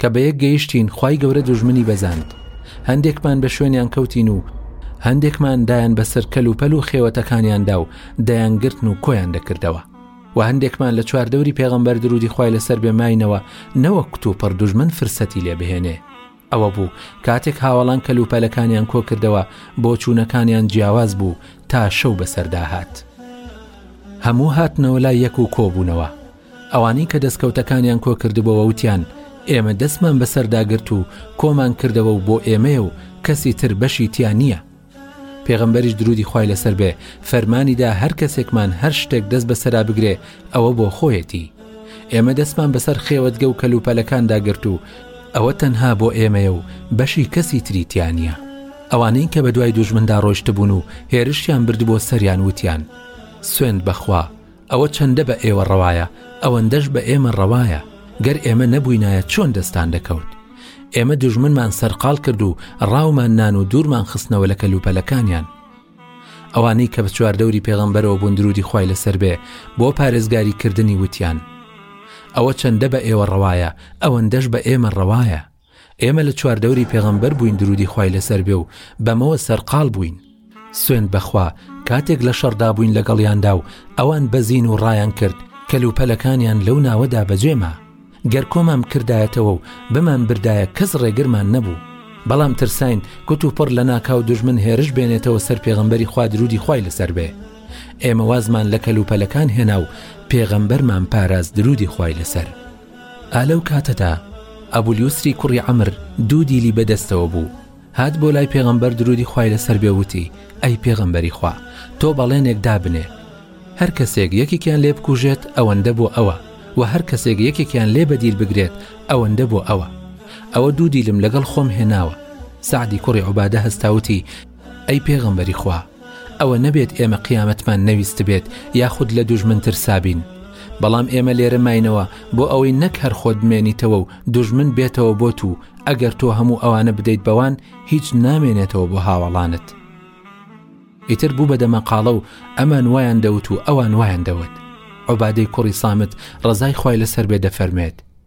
کە بە یەک گەیشتین خی گەورە دوژمنی بەزاند هەندێکمان بە شوێنیان کەوتین و هەندێکمان دایان بەسەر کەل و پەل و خێوەتەکانیاندا و دەیانگرتن و کۆیان دەکردەوە و هەندێکمان لە چواردەوری پێغەمبەر درودی خی لەسەر بێماینەوە نەوە کت و پڕ دوژمن فرسەتی لێ بهێنێ ئەوە بوو کاتێک هاوڵان کەل و پەلەکانیان کۆ کردەوە بۆ چوونەکانیان جیاواز بوو تا شەو بەسەردا هاات هەموو هاتنەوە لا یەک و کۆبوونەوە ئەوانەی کە دەستکەوتەکانیان کۆ کردبۆوە وتیان، ئێمە دەستمان بەسەردا گرت و کۆمان کردەوە و بۆ ئێمەیە و کەسی تر بەشی تیا نییە. پێغەمبەریش درودی خوای لەسەر بێ فەرمانی دا هەر کەسێکمان هەر شتێک دەست بەسەرا بگرێ ئەوە بۆ خۆیەتی. ئێمە دەستمان بەسەر خێوەتگە و کەلوپەلەکاندا گرت و ئەوە تەنها بۆ ئێمەیە و بەشی کەسی تری تیا نییە. ئەوانەی کە بەدوای دوژمندا ڕۆیشتبوون و هێرشیان بردبۆ سەریان وتیان، سوێند بە خوا! ئەوە چەندە بە ئێوە ڕەوایە، ئەوەندەش بە ئێمە ڕەوایە، گەر ئێمە نەبووینایە چۆن دەستان دەکەوت؟ ئێمە دوژمنمان سەرقاڵ کرد و ڕاومان نان و دوورمان خستنەوە لە کەلوپەلەکانیان. ئەوانەی کە بە چواردەوری پێغەمبەرەوە بوون درودی خوای لەسەر بێ بۆ پارێزگاری کردنی وتیان، ئەوە چەندە بە ئێوە ڕەوایە، ئەوەندەش بە ئێمە ڕەوایە. ئێمە لە چواردەوری پێغەمبەر بووین درودی خوای لەسەر بێ و بەمەوە سەرقاڵ بووین سوێند بەخوا کاتێک لە شەڕدا بووین لەگەڵیاندا و ئەوان بەزین و ڕایان کرد کەلوپەلەکانیان لەو ناوەدا بەجێما گەر کۆمام کردایەتەوە و بمان بردایە کەس ڕێگرمان نەبوو بەڵام ترساین کوت و پڕ لە ناکاو دژمن هێرش بێنێتەوە سەر پێغەمبەری خوادرودی خی لەسەر بێ ئێمە وازمان لە کەلوپەلەکان هێنا و پێغەمبەرمان پاراز درودی خی لەسەر ئا لەو کاتەدا، ئەبولیوسری کوڕی عەمر، دوو دیلی بە دەستەوە بوو، هات بۆ لای پێغەمبەر دروودی خوای لە سەر بێ وتی، ئەی پێغەمبەری خوا، تۆ بەڵێنێک دابنێ، هەر کەسێک یەکێکیان لێ بکوژێت ئەوەندە بۆ ئەوە، وە هەر کەسێک یەکێکیان لێ بە دیل بگرێت ئەوەندە بۆ ئەوە، ئەوە دوو دیلم لەگەڵ خۆم هێناوە، سەعدی کوڕی عوبادە هەستا وتی، ئەی پێغەمبەری خوا ئەوە نەبێت ئێمە قیامەتمان نەویستبێت یاخود لە دوژمن ترسابین بەڵام ئێمە لێرە ماینەوە بۆ ئەوەی نەک هەر خۆت بمێنیتەوە و دوژمن بێتەوە بۆت و ئەگەر تۆ هەموو ئەوانە بدەیت بەوان هیچ نامێنێتەوە بۆ هاوەڵانت ئیتر بوو بە دەمەقاڵە و ئەمان وایان دەوت و ئەوان وایان دەوت عبادەی کوڕی سامت ڕزای خی لەسەر بێ دەفەرمێت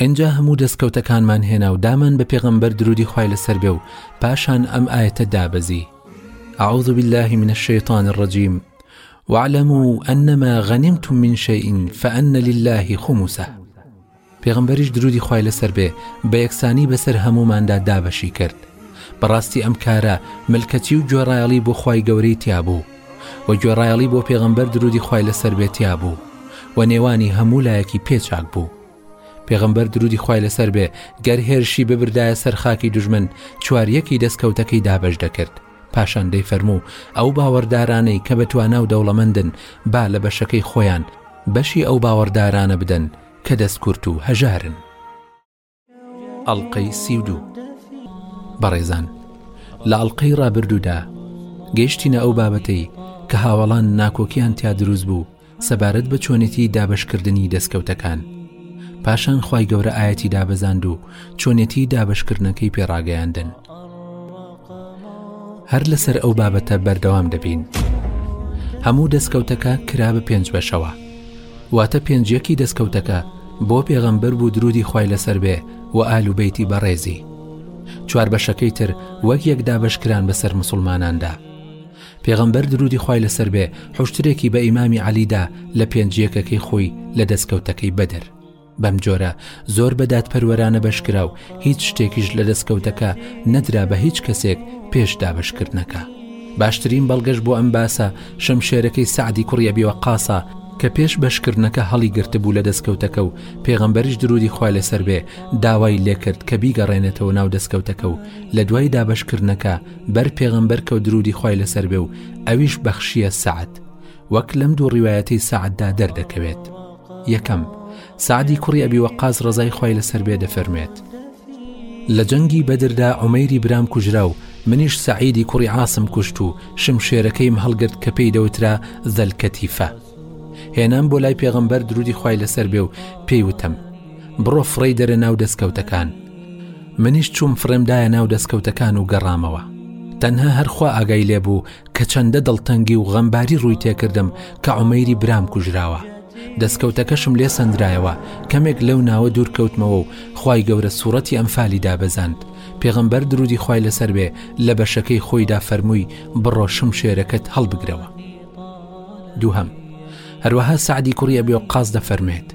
ئینجا هەموو دەستکەوتەکانمان هێنا و دامان بە پێغەمبەر درودی خوای لەسەر بێ و پاشان ئەم ئاەتە دابەزی أعوذ بالله من الشيطان الرجيم واعلموا أنما غنمتم من شيء فأن لله خمسه پێغمبەریش درودی خوای لەسەر بێ بە یەکسانی بەسەر هەموماندا دابەشی کرد بەڕاستی ئەم کارە ملکەچی و گوێڕایەڵی بۆ خی گەورەی تیابوو و گوێڕایەڵی بۆ پێغمبەر درودی خوای لەسەر بێتیا بوو و نێوانی هەموو لایەکی پێچاک بوو پێغەمبەر درودی خوای لەسەر بێ گەر هێرشی ببردایە سەر خاکی دوژمن چوار یەکی دەستکەوتەکەی دابەش دەکرد پاشان دەی فەرموو ئەو باوەڕدارانەی کە بە تواناو دەوڵەمەندن با لە بەشەکەی خۆیان بەشی ئەو باوەڕدارانە بدەن کە دەستکورت و هەژارن ئەڵلقەی سی و دوو بەڕێزان لە ئەڵلقەی ڕابردوودا گەیشتینە ئەو بابەتەی کە هاوەڵان ناکۆکیان تیا دروست بوو سەبارەت بە چۆنێتی دابەشکردنی دەستکەوتەکان پاشان خی گەورە ئاەتی دابەزاند و چۆنێتی دابەشکردنەکەی پێڕاگەیاندن هەر لەسەر ئەو بابەتە بەردەوام دەبین هەموو دەستکەوتەکە کرا بە پێنج بەشەوە واتە پێنجەکی دەستکەوتەکە بۆ پێغەمبەر بوو درودی خی لەسەر بێ و ئالوبەیتی بەڕێزی چوار بەشەکەی تر وەک یەکدا بەشکران بەسەر مسلماناندا پێغەمبەر درودی خوای لەسەر بێ حوشترێکی بە ئیمامی عەلی دا لە پێنج یەکەکەی خۆی لە دەستکەوتەکەی بەدر بەم جۆرە زۆر بە دادپەروەرانە بەشکرا و هیچ شتێکیش لە دەستکەوتەکە نەدرا بە هیچ کەسێک پێش دابشکردنەکە باشترین بەڵگەش بۆ ئەم باسە شەمشێرەکەی سعدی کوڕیە بیوە قاسە کە پێش بەشکردنەکە هەڵی گرتبوو لە دەستکەوتەکە و پێغەمبەریش درودی خوا لەسەر بێ داوای لێکرد کە بیگەڕێنێتەوە ناو دەستکەوتەکە و لە دوای دابشکردنەکە بەر پێغەمبەر کەوت درودی خوای لەسەر بێ و ئەویش بەخشیە سعد وەک لەم دوو ڕیواەتی سعددا دەردەکەوێت یەکەم سعدی کوڕی ئەبی وەقاز ڕزای خوای لەسەر بێ دەفەرمێت لە جەنگی بەدردا ئۆمەیری برام کوژرا و منیش سعیدی کوڕی عاصم کوشت و شمشێرەکەیم هەڵگرت کە پێی دەوترا زەلکەتیفە هێنام بۆ لای پێغەمبەر درودی خوای لەسەر بێ و پێی وتم بڕۆ فڕێی دەرە ناو دەستکەوتەکان منیش چوم فڕێمدایە ناو دەستکەوتەکان و گەڕامەوە تەنها هەرخوا ئاگای لێ بوو کە چەندە دڵتەنگی و غەمباری ڕووی تێکردم کە عمەیری برام کوژراوە دەستکەوتەکەشم لێ سندرایەوە کەمێک لەو ناوە دوورکەوتمەوە و خی گەورە سوورەتی ئەمفالی دابەزاند پێغەمبەر درودی خی لەسەر بێ لە بەشەکەی خۆیدا فەرمووی بڕۆشم شێرەکەت هەڵبگرەوە دووهەم هەروەها سعدی کوڕی ئەبی وەقاس دەفەرمێت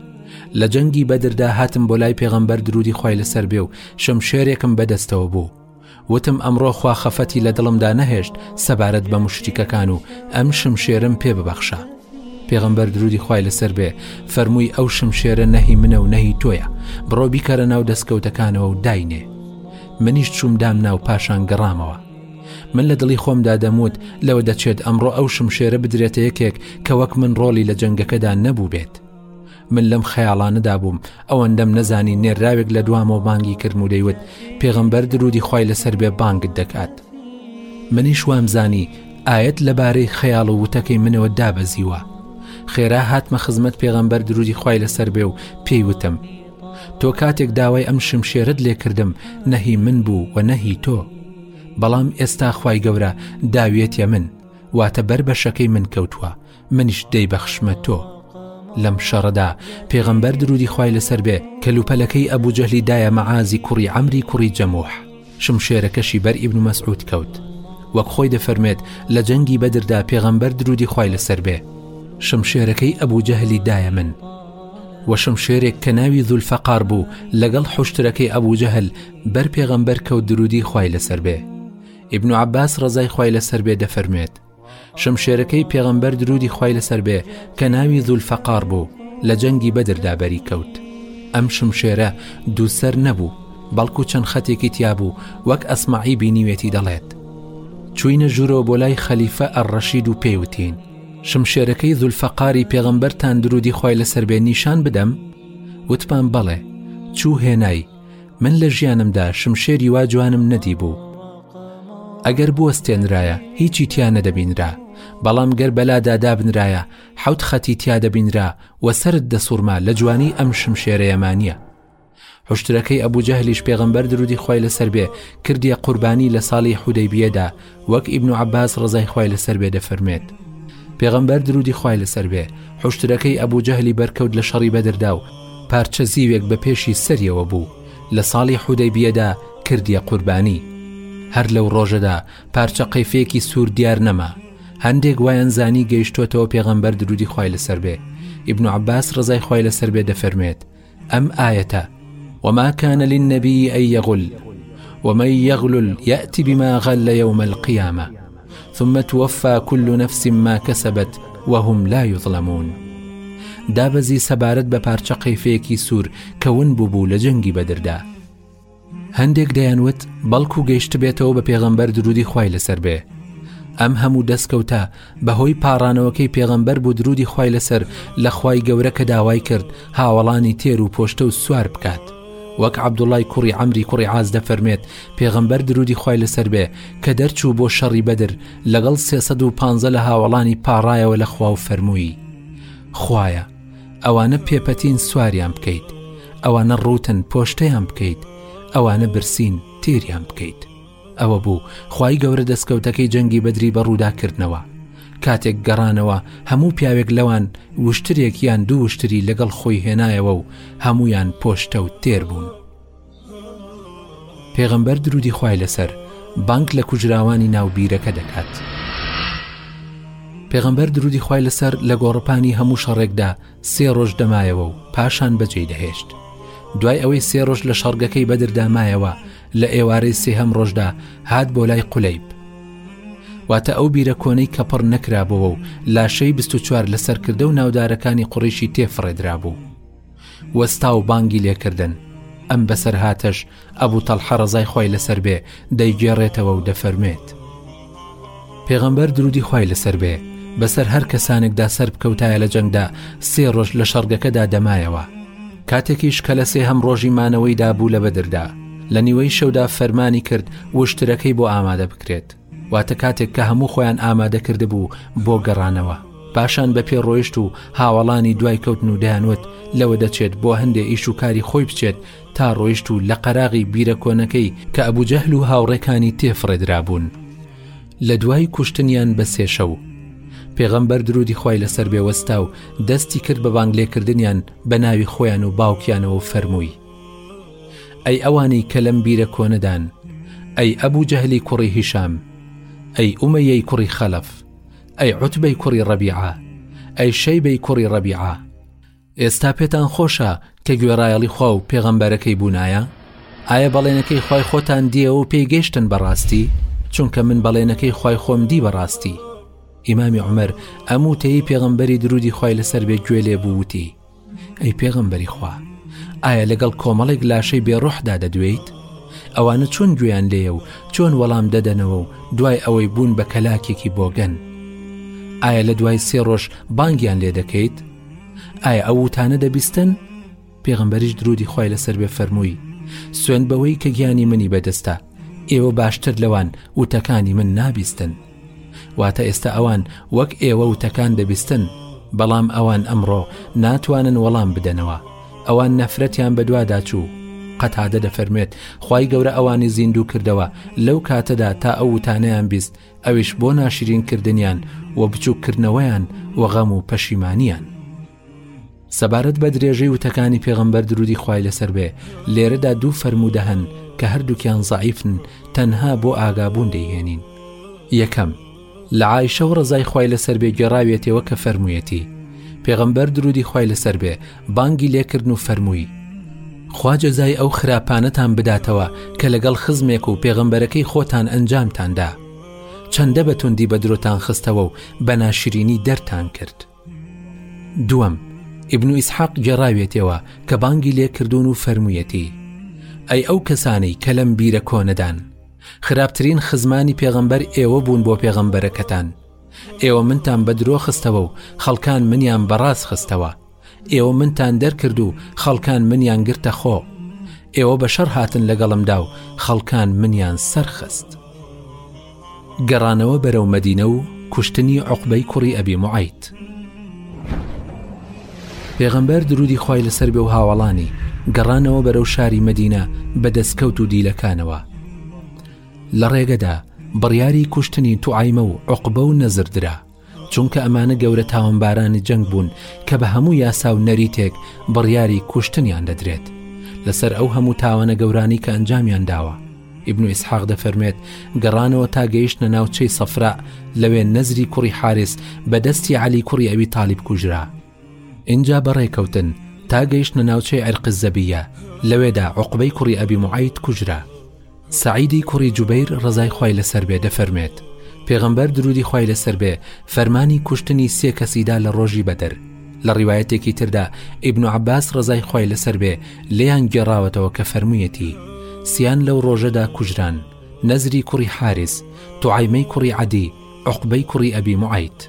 لە جەنگی بەدردا هاتم بۆ لای پێغەمبەر درودی خی لەسەر بێ و شمشێرێکم بەدەستەوە بوو وتم ئەمڕۆ خوا خەفەتی لە دڵمدا نەهێشت سەبارەت بە مشتیکەکان و ئەم شمشێرم پێ ببەخشە پێغمبەر درودی خی لەسەر بێ فەرمووی ئەو شمشێرە نەهی منە و نەهی تۆیە بڕۆ بیکەرە ناو دەستکەوتەکانەوە و داینێ منیش چوم دام ناو پاشان گەڕامەوە من لە دڵی خۆمدا دەموت لەوە دەچێت ئەمڕۆ ئەو شمشێرە بدرێتە یەکێک کە وەک من ڕۆڵی لە جەنگەکەدا نەبوو بێت من لەم خەیاڵانەدا بووم ئەوەندەم نەزانی نێرااوێک لە دوامەوە بانگی کردم و دەیوت پێغمبەر درودی خی لەسەر بێ بانگت دەکات منیش وامزانی ئاەت لەبارەی خەیاڵ و وتەکەی منەوە دابەزیوە خێرا هاتمە خزمەت پێغمبەر درودی خی لەسەر بێ و پێی وتم تۆ کاتێک داوای ئەم شمشێرت لێ کردم نەهی من بوو و نەهی تۆ بەڵام ئێستا خی گەورە داوێتە من واتە بەر بەشەکەی من کەوتووە منیش دەی بەخشمە تۆ لەم شەڕەدا پێغەمبەر درودی خی لەسەر بێ کەلوپەلەکەی ئەبوو جەهلی دایە مەعازی کوڕی ئەمری کوڕی جەمۆح شمشێرەکەشی بەر ئیبن مەسعود کەوت وەک خۆی دەفەرمێت لە جەنگی بەدردا پێغەمبەر درودی خوای لەسەر بێ شمشێرەکەی ئەبوو جەهلی دایە من وەشم شێرێک کە ناوی زولفەقار بوو لەگەڵ حشترەکەی ئەبوو جەهل بەر پێغەمبەر کەوت درودی خوای لەسەر بێ ئیبن عباس ڕزای خوای لەسەر بێ دەفەرمێت شمشێرەکەی پێغەمبەر درودی خوای لەسەر بێ کە ناوی زولفەقار بوو لە جەنگی بەدردا بەری کەوت ئەم شمشێرە دووسەر نەبوو بەڵکو چەند خەتێکی تیابوو وەک ئەسمعی بینیوێتی دەڵێت چوینە ژوورۆ بۆ لای خەلیفە ئەڕەشید و پێیوتین شمشێرەکەی زولفەقاری پێغەمبەرتان درودی خی لەسەر بێ نیشان بدەم وتمان بەڵێ چوو هێنای من لە ژیانمدا شمشێری وا جوانم نەدیبوو ئەگەر بوەستێنرایە هیچی تیا نەدەبینرا بەڵام گەر بەلادا دابنرایە حەوت خەتی تیا دەبینرا و سرد دەسوورما لە جوانی ئەم شمشێرەیەمانە حشترەکەی ئەبوو جەهلیش پێغمبەر درودی خۆی لەسەر بێ کردیە قوربانی لە ساڵی حودەیبیەدا وەک ئیبن عەباس ڕەزای خوای لەسەر بێ دەفەرموێت پێغەمبەر درودی خوای لەسەر بێ حشترەکەی ئەبوو جەهلی بەرکەوت لە شەڕی بەدردا و پارچە زیوێک بە پێشی سەریەوە بوو لە ساڵی حودەی بیەدا کردیە قوربانی هەر لەو ڕۆژەدا پارچە قەیفێکی سوور دیار نەما هەندێک وایان زانی گەیشتوتەوە پێغەمبەر درودی خوای لەسەر بێ ئیبن عباس ڕزای خوای لەسەر بێ دەفەرمێت ئەم ئایەتە، وما کان للنبی ان یغل ومن یغل یات بما غل یوم القیامە ثم توفی کل نفس ما کسبت وهم لا یظلمون دابەزی سەبارەت بە پارچە قەیفەیەکی سوور کە ون بووبوو لە جەنگی بەدردا. هەندێک دەیانوت بەڵکو گەیشتبێتەوە بە پێغەمبەر درودی خوای لەسەر بێ ئەم هەموو دەستکەوتە بەهۆی پاڕانەوەکەی پێغەمبەر بۆ درودی خوای لەسەر لە خوای گەورە کە داوای کرد هاوەڵانی تێر و پۆشتە و سوار بکات وەک عبدوڵای کوڕی ئەمری کوڕی عاز دەفەرمێت پێغەمبەر درودی خوای لەسەر بێ کە دەرچوو بۆ شەڕی بەدر لەگەڵ 350 لە هاوەڵانی پاڕایەوە لە خوا و فەرمووی خوایە ئەوانە پێپەتین سواریان بکەیت ئەوانە ڕوتن پۆشتیان بکەیت ئەوانە برسین تێریان بکەیت ئەوە بوو خی گەورە دەستکەوتەکەی جەنگی بەدری بە ڕووداکردنەوە کاتێک گەڕانەوە هەموو پیاوێک لەوان وشترێکیان دووشتری لەگەڵ خۆی هێنایەوە و هەمویان پۆشتە و تێر بوون پێغەمبەر درودی خوای لەسەر بانگ لە کوژراوانی ناو بیرەکە دەکات پێغەمبەر درودی خوای لەسەر لە گۆڕپانی هەموو شەڕێکدا سێ ڕۆژ دەمایەوە و پاشان بەجێی دەهێشت دوای ئەوەی سێ ڕۆژ لە شەڕگەکەی بەدردامایەوە لە ئێوارەی سێهەم ڕۆژدا هات بۆ لای قولەیب واتە ئەو بیرە کۆنەی کە پڕ نەکرابەوە و لاشەی 24 لە سەرکردە و ناودارەکانی قڕیشی تێفڕێدرابوو وەستا و بانگی لێ کردن. ئەم بەسەرهاتەش ئەبو تەڵحە ڕەزای خوای لەسەر بێ دەیگێڕێتەوە و دەفەرموێت، پێغەمبەر درودی خوای لەسەر بێ بەسەر هەر کەسانێکدا سەر بکەوتایە لە جەنگدا سێ ڕۆژ لە شەڕگەکەدا دەمایەوە، کاتێکیش کە لە سێهەم ڕۆژی مانەوەیدا بوو لە بەدردا لە نیوەی شەودا فەرمانی کرد وشترەکەی بۆ ئامادە بکرێت. واتە کاتێک کە هەموو خۆیان ئامادە کردبوو بۆ گەڕانەوە پاشان بە پێ ڕۆیشت و هاوەڵانی دوای کەوتن و دەیانوت لەوە دەچێت بۆ هەندێ ئیش و کاری خۆی بچێت تا ڕۆیشت و لە قەراغی بیرە کۆنەکەی کە ئەبوو جەهل و هاوڕێکانی تێفڕێدرابوون لە دوای کوشتنیان بە سێشە و پێغەمبەر درودی خی لەسەر بێوەستا و دەستی کرد بە بانگلێکردنیان بە ناوی خۆیان و باوکیانەوە فەرمووی ئەی ئەوانەی کە لەم بیرە کۆنەدان، ئەی ئەبو جەهلی کوڕی هیشام، ئەی ئومەیەی کوڕی خەلەف، ئەی عوتبەی کوڕی ڕەبیعە، ئەی شەیبەی کوڕی ڕەبیعە، ئێستا پێتان خۆشە کە گوێڕایەڵی خوا و پێغەمبەرەکەی بوونایە؟ ئایا بەڵێنەکەی خوای خۆتان دییەوە و پێی گەیشتن بە ڕاستی؟ چونکە من بەڵێنەکەی خوای خۆم دی بە ڕاستی. ئیمامی عومەر ئەم وتەیەی پێغەمبەری دروودی خوای لەسەر بێ گوێ لێ بوو وتی، ئەی پێغەمبەری خوا ئایا لەگەڵ کۆمەڵێک لاشەی بێ ڕۆحدا دەدوێیت ئەوانە چۆن گوێیان لێە و چۆن وەڵام دەدەنەوە و دوای ئەوەی بوون بە کەلاکێکی بۆگەن ئایا لە دوای سێ ڕۆژ بانگیان لێ دەکەیت ئایا ئەو وتانە دەبیستن پێغمبەریش درودی خی لەسەر بێ فەرمووی سوێن بەوەی کە گیانی منی بەدەستە ئێوە باشتر لەوان وتەکانی من نابیستن واتە ئێستا ئەوان وەک ئێوە وتەکان دەبیستن بەڵام ئەوان ئەمڕۆ ناتوانن وەڵام بدەنەوە ئەوان نەفرەتیان بەدوادا چوو قەتادە دەفەرمێت خی گەورە ئەوانی زیندوو کردەوە لەو کاتەدا تا ئەو وتانیان بیست ئەویش بۆ ناشرین کردنیان و بچووکردنەوەیان و غەم و پەشیمانیان سەبارەت بە درێژەی وتەکانی پێغەمبەر درودی خوای لەسەر بێ لێرەدا دوو فەرموودە هەن کە هەردووکیان زعیفن تەنها بۆ ئاگابوون دەیهێنین یەکەم لە عیشە و ڕزای خوای لەسەر بێ گێڕاوێتەوە کە فەرموویەتی پێغەمبەر درودی خوای لەسەر بێ بانگی لێکردن و فەرمووی خوا جەزای ئەو خراپانەتان بداتەوە کە لەگەڵ خزمێک و پێغەمبەرەکەی خۆتان ئەنجامتاندا چەندە بەتوندی بە درۆتان خستەوە و بە ناشرینی دەرتان کرد دووەم، ئیبن ئیسحاق گێڕاویەتیەوە کە بانگی لێ کردوون و فەرموویەتی، ئەی ئەو کەسانەی کە لەم بیرە کۆنەدان، خراپترین خزمانی پێغەمبەر ئێوە بوون بۆ پێغەمبەرەکەتان، ئێوە منتان بە درۆ خستەوە و خەڵکان منیان بەڕاست خستەوە، ئێوە منتان دەرکرد و خەڵکان منیان گرتە خۆ، ئێوە بە شەڕ هاتن لەگەڵمدا و خەڵکان منیان سەرخست. گەڕانەوە بەرەو مەدینە و کوشتنی عقبەی کوڕی ئەبی معیت پێغەمبەر درودی خی لەسەر بێ و هاوڵانی گەڕانەوە بەرەو شاری مەدینە بە دەستکەوت و دیلەکانەوە لە ڕێگەدا بڕیاری کوشتنی توعایمە و عقبە و نەزردرا چونکە ئەمانە گەورە تاوانبارانی جەنگ بوون کە بە هەموو یاسا و نەریتێک بڕیاری کوشتنیان دەدرێت لەسەر ئەو هەموو تاوانە گەورانی کە ئەنجامیان داوە ئیبن و ئیسحاق دەفەرمێت گەڕانەوە تا گەیشتە ناوچەی سەفرا لەوێ نەزری کوڕی حارس بەدەستی عەلی کوڕی ئەوی تاالب کوژرا ئینجا بە ڕێکەوتن تا گەیشتنە ناوچەی عرق زەبیە لەوێدا عقبەی کوڕی ئەبی معیت کوژرا سعیدی کوڕی جوبیر ڕزای خی لەسەر بێ دەفەرمێت پێغەمبەر درودی خی لەسەر بێ فەرمانی کوشتنی سێ کەسیدا لە ڕۆژی بەدەر لە ڕیواەتێکی تردا ئیبن عباس ڕزای خی لەسەر بێ لێیان گێڕاوەتەوە کە فەرموویەتی سیان لەو ڕۆژەدا کوژران نەزری کوڕی حارس توعایمەی کوڕی عادی عقبەی کوڕی ئەبی معیت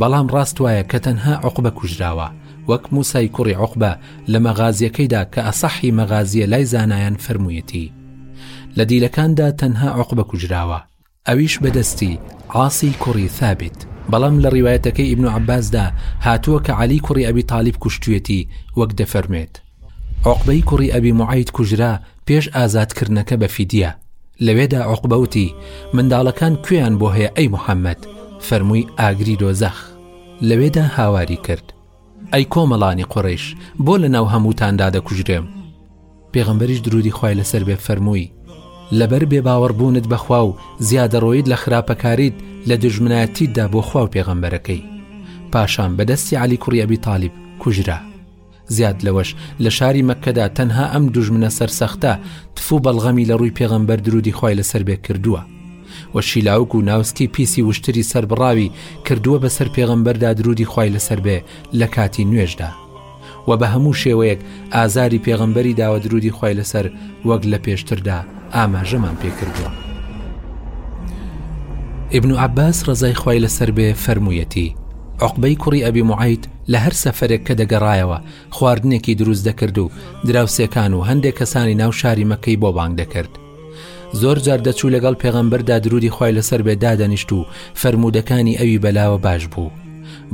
بەڵام ڕاست وایە کە تەنها عوقبە کوژراوە، وەک موسای کوڕی عوقبە لە مەغازیەکەیدا کە ئەسەحی مەغازیە لای زانایان فەرموویەتی، لە دیلەکاندا تەنها عوقبە کوژراوە، ئەویش بە دەستی، عاسی کوڕی ثابت، بەڵام لە ڕیوایەتەکەی ئیبن عەباسدا هاتووە کە عەلی کوڕی ئەبی تالیب کوشتویەتی، وەک دەفەرموێت. عوقبەی کوڕی ئەبی موعەیت کوژرا پێش ئازادکردنەکە بە فیدیە، لەوێدا عوقبە وتی، منداڵەکان کوێیان بۆ هەیە ئەی محەممەد؟ فەرمووی ئاگری دۆزەخ. لەوێدا هاواری کرد، ئەی کۆمەڵانی قوڕەیش بۆ لەناو هەمووتاندا دەکوژرێم؟ پێغەمبەریش درودی خوای لەسەر بێ فەرمووی، لەبەر بێباوەڕبوونت بە خوا و زیادەڕۆییت لە خراپەکاریت لە دوژمنایەتیتدا بۆ خوا و پێغەمبەرەکەی. پاشان بە دەستی عەلی کوڕی ئەبی تالیب کوژرا. زیاد لەوەش لە شاری مەککەدا تەنها ئەم دوژمنە سەرسەختە تف و بەڵغەمی لە ڕووی پێغەمبەر درودی خی لەسەر بێ کردووە و شیلاوک و ناوسکی پیسی وشتری سربڕاوی کردووە بەسەر پێغەمبەردا درودی خی لەسەر بێ لە کاتی نوێژدا و بە هەموو شێوەیەک ئازاری پێغەمبەری داوە درودی خی لەسەر وەک لە پێشتردا ئاماژەمان پێکردووە ابن عباس ڕزای خی لەسەر بێ فەرموویەتی عقبەی کوڕی ئەبی معیت لە هەر سەفەرێک کە دەگەڕایەوە خواردنێکی دروست دەکرد و دراوسێکان و هەندێک کەسانی ناو شاری مەکەی بۆ بانگ دەکرد زۆر جار دەچوو لەگەڵ پێغەمبەردا درودی خی لەسەر بێ دادەنیشت و فەرمودەکانی ئەوی بەلاوە باش بوو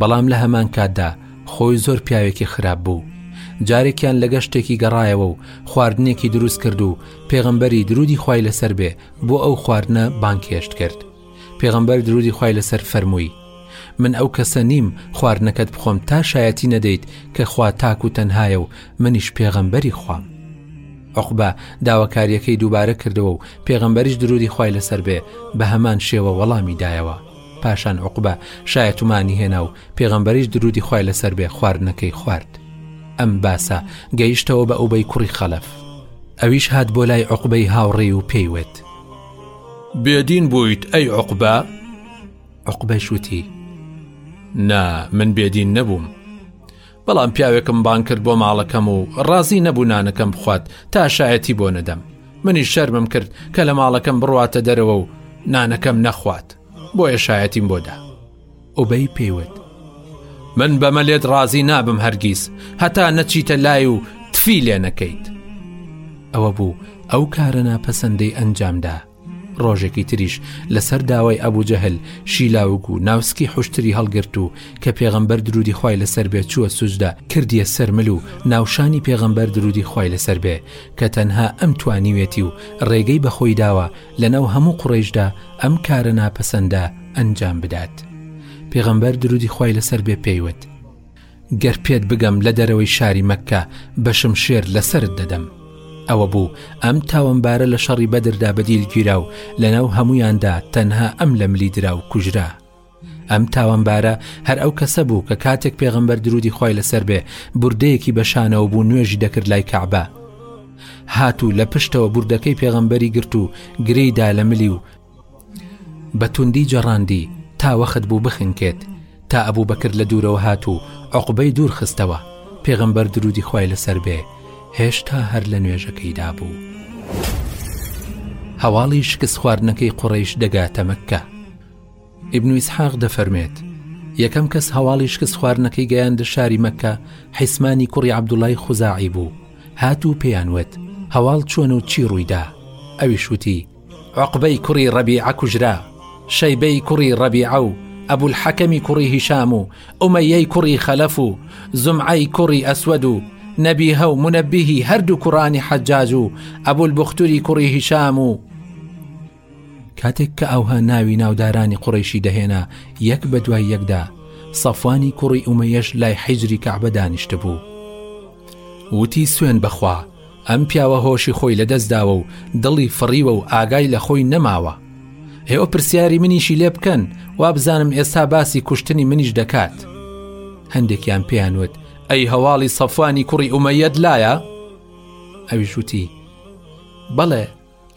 بەڵام لە هەمان کاتدا خۆی زۆر پیاوێکی خراپ بوو جارێکیان لە گەشتێکی گەڕایەوە و خواردنێکی دروست کرد و پێغەمبەری درودی خی لەسەر بێ بۆ ئەو خواردنە بانکێشت کرد پێغەمبەر درودی خوای لەسەر فەرمووی، من ئەو کەسە نیم خواردنەکەت بخۆم تا شایەتی نەدەیت کە خوا تاک و تەنهایە و منیش پێغەمبەری خوام. عقبە داواکاریەکەی دووبارە کردەوە و پێغەمبەریش درودی خوای لەسەر بێ بە هەمان شێوە وەڵامی دایەوە پاشان عقبە شایەتمانی هێنا و پێغەمبەریش درودی خوای لەسەر بێ خواردنەکەی خوارد ئەم باسە گەیشتەوە بە ئەوبەی کوڕی خەلف ئەویش هات بۆ لای عقبەی هاوڕێی و پێیوت بێدین بوویت ئەی عقبە؟ عقبەش وتی نا من بێدین نەبووم بەڵام پیاوێکم بان کرد بۆ ماڵەکەم و ڕازی نەبوو نانەکەم بخوات تا شایەتی بۆ نەدەم منی شەرمم کرد کە لە ماڵەکەم بڕاتە دەرەوە و نانەکەم نەخوات بۆیە شایەتیم بۆدا ئوبەی پێی وت من بەمە لێت ڕازی نابم هەرگیز هەتا نەچیتە لای و تفی لێ نەکەیت ئەوە بوو ئەو کارە ناپەسەندەی ئەنجامدا ڕۆژێکی تریش لەسەر داوای ئەبوو جەهل شیلاوگ و ناوسکی حشتری هەڵگرت و کە پێغەمبەر درودی خی لەسەر بێ چووە سوجدا کردیە سەرمل و ناوشانی پێغەمبەر درودی خی لەسەر بێ کە تەنها ئەم توانیوێتی و ڕێگەی بەخۆی داوە لەناو هەموو قوڕەیشدا ئەم کارە ناپەسەندە ئەنجام بدات پێغەمبەر درودی خی لەسەر بێ پێیوت گەر پێت بگەم لە دەرەوەی شاری مەککە بەشم شێر لەسرت دەدەم ئەوە بوو ئەم تاوەمبارە لە شەڕی بەدردا بەدیل گیرا و لەناو هەمویاندا تەنها ئەم لەملی درا و کوژرا ئەم تاوانبارە هەر ئەو کەسە بوو کە کاتێک پێغەمبەر درودی خۆی لەسەر بێ بوردەیەکی بەشانەوە بوو نوێژی دەکرد لای کەعبە هاتوو لە پشتەوە بوردەکەی پێغەمبەری گرت و گرێیدا لە ملی و بە توندی جەڕاندی تاوەخت بوو بخنکێت تا ئەبوو بەکرد لە دوورەوە هات و عقبەی دوور خستەوە پێغەمبەر درودی خۆی لەسەر بێ هێشتا هەر لە نوێژەکەیدا بوو هەواڵی شکست خواردنەکەی قوڕیش دەگاتە مەکە ئیبن ئیسحاق دەفەرموێت، یەکەم کەس هەواڵی شکست خواردنەکەی گەیاندە شاری مەککە حیسمانی کوڕی عەبدوڵای خوزاعی بوو، هات و پێیان وت، هەواڵ چۆنە و چی ڕوویدا؟ ئەویش وتی، عوقبەی کوڕی ڕەبیعە کوژرا، شەیبەی کوڕی ڕەبیعە و ئەبولحەکەمی کوڕی هیشام و ئومەیەی کوڕی خەلەف و زومعەی کوڕی ئەسوەد و نەبیهە و مونەبیهی هەردوو کوڕانی حەجاج و ئەبولبوختوری کوڕی هیشام و کاتێک کە ئەوها ناوی ناودارانی قوڕەیشی دەهێنا یەک بە دوای یەکدا سەفوانی کوڕی ئومەیەش لای حیجری کەعبە دانیشت بوو وتی سوێن بەخوا ئەم پیاوە هۆشی خۆی لەدەستداوە و دڵی فڕیوە و ئاگای لە خۆی نەماوە ئێوە پرسیاری منیشی لێ بکەن وابزانم ئێستا باسی کوشتنی منیش دەکات هەندێکیان پێیان وت ئەی هەواڵی سەفوانی کوڕی ئومەیەت لایە ئەویش وتی بەڵێ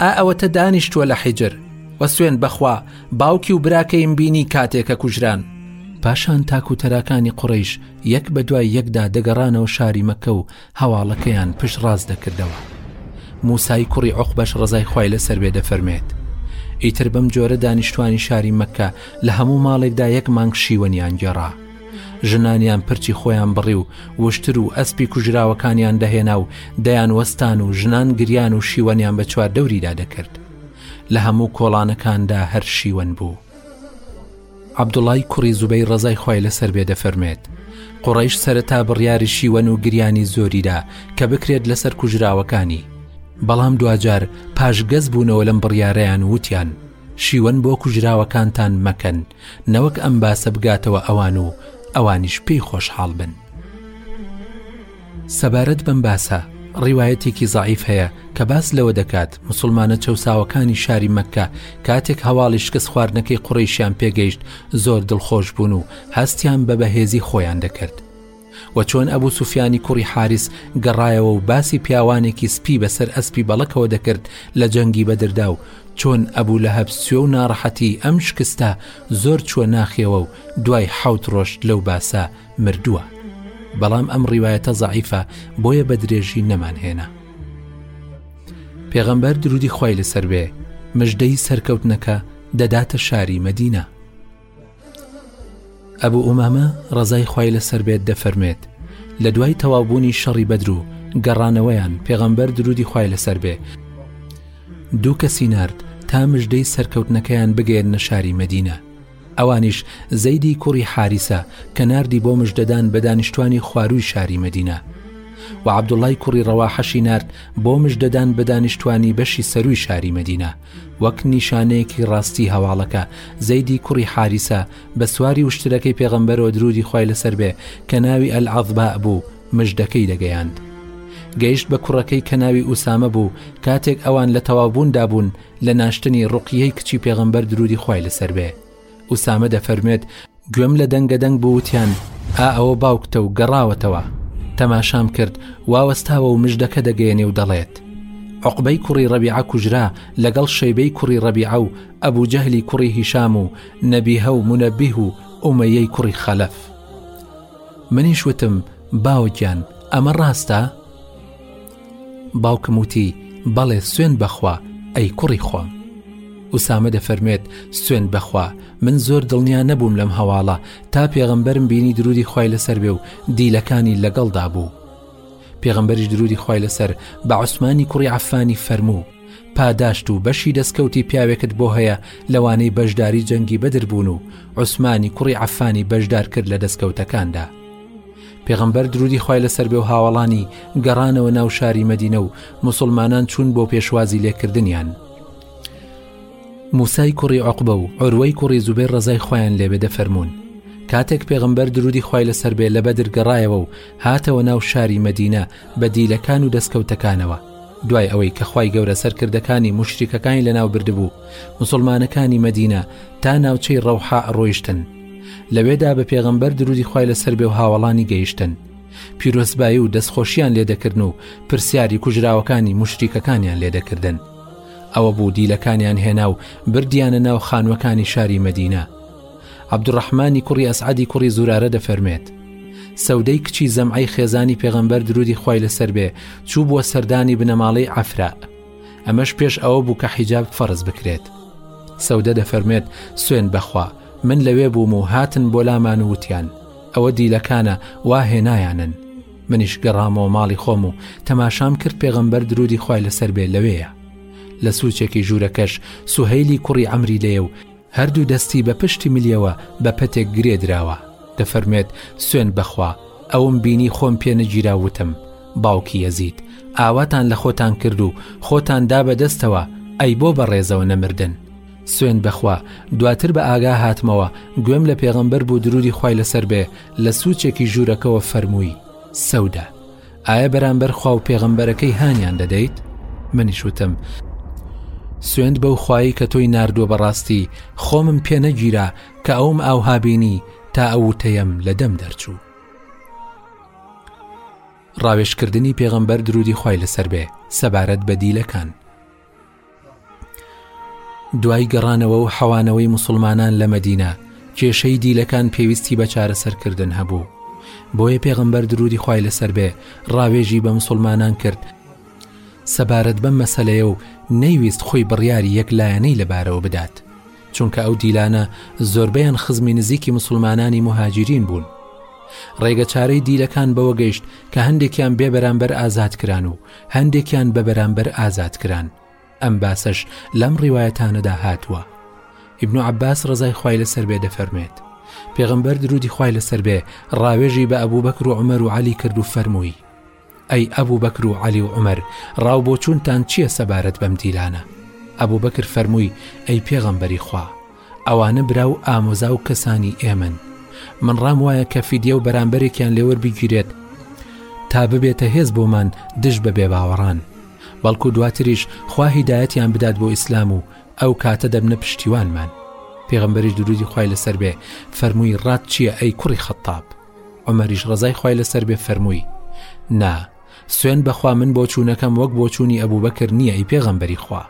ئا ئەوەتە دانیشتوە لە حیجر. وە سوێند بەخوا باوکی و براکەیم بینی کاتێ کە کوژران. پاشان تاک و تەراکانی قوڕەیش یەک بە دوای یەکدا دەگەڕانەوە شاری مەککە و هەواڵەکەیان پشت ڕاست دەکردەوە. موسای کوڕی عوقبەش ڕەزای خوای لە سەر بێ دەفەرمێت، ئیتر بەم جۆرە دانیشتوانی شاری مەککە لە هەموو ماڵێکدا یەک مانگ شیوەنیان گێڕا. ژنانیان پرچی خۆیان بڕی و وشتر و ئەسپی کوژراوەکانیان دەهێنا و دەیان وەستان و ژنان گریان و شیوەنیان بە چوار دەوریدا دەکرد لە هەموو کۆڵانەکاندا هەر شیوەن بوو. عبدوڵای کوڕی زوبەی ڕزای خی لەسەر بێ دەفەرمێت قڕیش سەرەتا بڕیاری شیوەن و گریانی زۆریدا کە بکرێت لەسەر کوژراوەکانی بەڵام دوجار پاشگەز بوونەوە لەم بڕیارەیان وتیان شیوەن بۆ کوژراوەکانتان مەکەن نەوەک ئەم باسە بگاتەوە ئەوان و ئەوانیش پێی خۆشحاڵ بن سەبارەت بەم باسە ڕیواەتێکی زعیف هەیە کە باس لەوە دەکات مسلمانە چەساوەکانی شاری مەکە کاتێک هەواڵی شکست خواردنەکەی قڕیشیان پێگەیشت زۆر دڵخۆش بوون و هەستیان بە بەهێزی خۆیان دەکرد وە چۆن ئەبو سوفیانی کوڕی حاریس گەڕایەوە و باسی پیاوانێکی سپی بەسەر ئەسپی بەڵەکەوە دەکرد لە جەنگی بەدردا و چۆن ئەبو لەهەب سوێ و ناڕەحەتی ئەم شکستە زۆر چووە ناخیەوە و دوای حەوت ڕۆژ لەو باسە مردووە بەڵام ئەم ڕیوایەتە زەعیفە بۆیە بە درێژی نەمان هێنا پێغەمبەر درودی خوای لەسەر بێ مژدەی سەرکەوتنەکە دەداتە شاری مەدینە ئەبوو ئومامە ڕەزای خوای لەسەر بێت دەفەرمێت لە دوای تەوابوونی شەڕی بەدر و گەڕانەوەیان پێغەمبەر درودی خوای لەسەر بێ دوو کەسی نرد تا مژدەی سەرکەوتنەکەیان بگەێن نە شاری مەدینە ئەوانیش زەیدی کوڕی حاریسە کە نردی بۆ مژدەدان بە دانیشتوانی خواروی شاری مەدینە و عبدوڵای کوڕی ڕەواحەشی نرد بۆ مژدەدان بە دانیشتوانی بەشی سەروی شاری مەدینە وەک نیشانەیەکی ڕاستی هەواڵەکە، زەیدی کوڕی حاریسە بە سواری وشترەکەی پێغەمبەرەوە درودی خوای لەسەر بێ کە ناوی ئەلعەزبا بوو مژدەکەی دەگەیاند. گەیشت بە کوڕەکەی کە ناوی ئوسامە بوو، کاتێک ئەوان لە تەواوبووندابوون لە ناشتنی ڕوقیەی کچی پێغەمبەر درودی خوای لەسەر بێ، ئوسامە دەفەرموێت، گوێم لە دەنگە دەنگ بوو وتیان، ئا ئەوە باوکتە و گەڕاوەتەوە، تەماشام کرد وا وەستاوە و مژدەکە دەگەیەنێ و دەڵێت، عوقبەی کوڕی ڕەبیعە کوژرا لەگەڵ شەیبەی کوڕی ڕەبیعە و ئەبوو جەهلی کوڕی هیشام و نەبیهە و مونەبیه و ئومەیەی کوڕی خەلەف. منیش وتم، باوە گیان، ئەمە ڕاستە؟ باوکم وتی بەڵێ سوێند بەخوا ئەی کوڕی خۆم ئوسامە دەفەرموێت سوێن بەخوا من زۆر دڵنیا نەبووم لەم هەواڵە تا پێغەمبەرم بینی درودی خی لەسەر بێ و دیلەکانی لەگەڵدا بوو پێغەمبەریش درودی خی لەسەر بە عوسمانی کوڕی عفانی فەرموو پاداشت و بەشی دەستکەوتی پیاوێکت بۆ هەیە لەوانەی بەشداری جەنگی بەدربوون و عوسمانی کوڕی عفانی بەشدار کرد لە دەستکەوتەکاندا پێغەمبەر درودی خوای لەسەر بێ و هاوەڵانی گەڕانەوە ناو شاری مەدینە و مسلمانان چوون بۆ پێشوازی لێکردنیان موسای کوڕی عقبە و ئەوروەی کوڕی زوبێ ڕزای خۆیان لێبێ دەفەرمونون کاتێک پێغمبەر درودی خی لەسەر بێ لە بەدر گەڕایەوە و هاتەوە ناو شاری مەدینە بە دیلەکان و دەستکەوتەکانەوە دوای ئەوەی کە خی گەورە سەرکردەکانی مشتیکەکانی لەناو بردبوو مسلمانەکانی مەدینە تا ناوچەی ڕەوحا ڕۆیشتن لەوێدا بە پێغەمبەر درودی خوای لەسەر بێ و هاوەڵانی گەیشتن پیرۆزبایی و دەستخۆشیان لێدەکردن و پرسیاری کوژراوەکانی مشتیکەکانیان لێدەکردن ئەوە بوو دیلەکانیان هێنا و بردیانە ناو خانوەکانی شاری مەدینە عبدڕحمانی کوڕی ئەسعادی کوڕی زورارە دەفەرمێت سەودەی کچی زەمعی خێزانی پێغەمبەر درودی خوای لەسەر بێ چوو بووە سەردانی بنەماڵەی ئەفرا ئەمەش پێش ئەوە بوو کە حیجاب فەرز بکرێت سەودە دەفەرمێت سوێن بەخوا من لەوێ بووم و هاتن بۆ لامان وتیان ئەوە دیلەکانە واهێ نایانن منیش گەڕامەوە ماڵی خۆم و تەماشام کرد پێغەمبەر درودی خی لەسەر بێ لەوەیە لە سوچێکی ژوورەکەش سوهیلی کوڕی ئەمری لێ و هەردوو دەستی بە پشتی ملیەوە بە پەتێک گرێ دراوە دەفەرموێت، سوێند بەخوا ئەوم بینی خۆم پێ نەگیرا وتم، باوکی یەزید ئاواتان لە خۆتان کرد و خۆتان دا بە دەستەوە ئەی بۆ بە ڕێزەوە نەمردن؟ سوێند بەخوا دواتر بە ئاگا هاتمەوە گوێم لە پێغەمبەر بوو درودی خوای لەسەر بێ لە سوچێکی ژوورەکەوە فەرمووی، سەودە، ئایە بەرامبەر خوا و پێغەمبەرەکەی هانیان دەدەیت منیش وتم سوێند بەو خوایی کە تۆی نردووە بەڕاستی خۆمم پێ نەگیرا کە ئەوم ئاوهابینی تا ئەو وتەیەم لە دەم دەرچوو ڕاوێشکردنی پێغەمبەر درودی خی لەسەر بێ سەبارەت بە دیلەکان دوای گەڕانەوە و حەوانەوەی مسلمانان لە مەدینە کێشەی دیلەکان پێویستی بە چارەسەرکردن هەبوو بۆیە پێغمبەر درودی خی لەسەر بێ ڕاوێژی بە مسلمانان کرد سەبارەت بەم مەسلەیە و نەیویست خۆی بڕیاری یەک لایەنەی لەبارەوە بدات چونکە ئەو دیلانە زۆربیان خزمی نزیکی مسلمانانی مهاجرین بوون ڕێگە چارەی دیلەکان بەوە گەیشت کە هەندێکیان بێ بەرامبەر ئازاد کران و هەندێکیان بە بەرامبەر ئازاد کران ئەم باسەش لەم ڕیواەتانەدا هاتووە ئیبن و عباس ڕزای خی لەسەر بێ دەفەرمێت پێغمبەر درودی خی لەسەر بێ ڕاوێژی بە ئەبوو بەکر و عمەر و علی کرد و فەرمووی ئەی ئەبوو بەکر و علی و عمەر ڕاو بۆ چونتان چییە سەبارەت بەم دیلانە ئەبوو بەکر فەرمووی ئەی پێغەمبەری خوا ئەوانە برا و ئامۆزا و کەسانی ئێمەن من ڕام وایە کە فیدیە و بەرامبەرێکیان لێوەربگیرێت تا ببێتە هێز بۆمان دژ بە بێباوەڕان بەڵکو دواتریش خوا هیدایەتیان بدات بۆ ئیسلام و ئەو کاتە دەبنە پشتیوانمان پێغمبەری درودی خی لەسەر بێ فەرمووی ڕات چییە ئەی کوڕی خەتاب ئەمەریش ڕزای خی لەسەر بێ فەرمووی نا سوێن بەخوا من بۆ چوونەکەم وەک بۆ چووی ئەبوو بەکرد نییە ئەی پێغمبەری خوا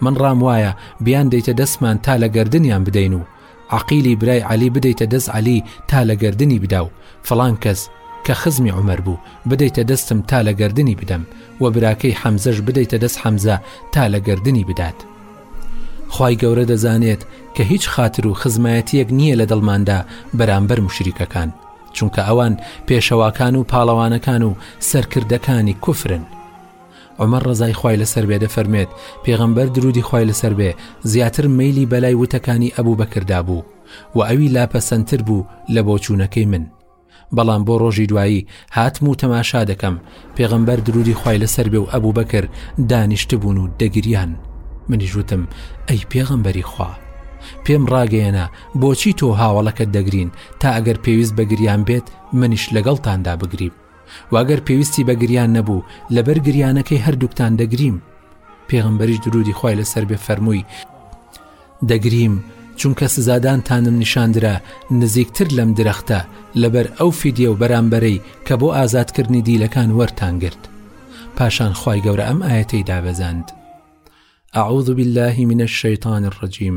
من ڕام وایە بیان دەیتە دەستمان تا لە گەردنیان بدەین و عەقیلی برای عەلی بدەیتە دەست عەلی تا لە گەردنی بدا و فڵان کەس کە خزمی عومەر بوو بدەیتە دەستم تا لە گەردنی بدەم و براکەی حەمزەش بدەیتە دەست حەمزە تا لە گەردنی بدات خوای گەورە دەزانێت کە هیچ خاتر و خزمایەتیەک نییە لە دڵماندا بەرامبەر مشریکەکان چونکە ئەوان پێشەواکان و پاڵەوانەکان و سەرکردەکانی کوفرن عومەر ڕەزای خوای لەسەر بێ دەفەرموێت، پێغەمبەر دروودی خوای لەسەر بێ زیاتر مەیلی بەلای وتەکانی ئەبوبەکردا بوو و ئەوی لا پەسەندتر بوو لە بۆچوونەکەی من، بەڵام بۆ ڕۆژی دوایی هاتم و تەماشا دەکەم پێغەمبەر دروودی خوای لەسەر بێ و ئەبوبەکر دانیشتبوون و دەگریان، منیش وتم، ئەی پێغەمبەری خوا! پێم ڕاگەیەنە بۆچی تۆ و هاوەڵەکەت دەگرین تا ئەگەر پێویست بە گریان بێت منیش لەگەڵتاندا بگریم. وە گەر پێویستی بە گریان نەبوو لەبەر گریانەکەی هەردووکتان دەگریم پێغمبەریش درودی خوای لەسەر بێ فەرمووی دەگریم چونکە سزادانتانم نیشاندرا نزیکتر لەم درەختە لەبەر ئەو فیدە و بەرامبەرەی کە بۆ ئازادکردنی دیلەکان وەرتان گرت پاشان خی گەورە ئەم ئاەتەی دابەزاند أعوذ بالله من الشيطان الرجيم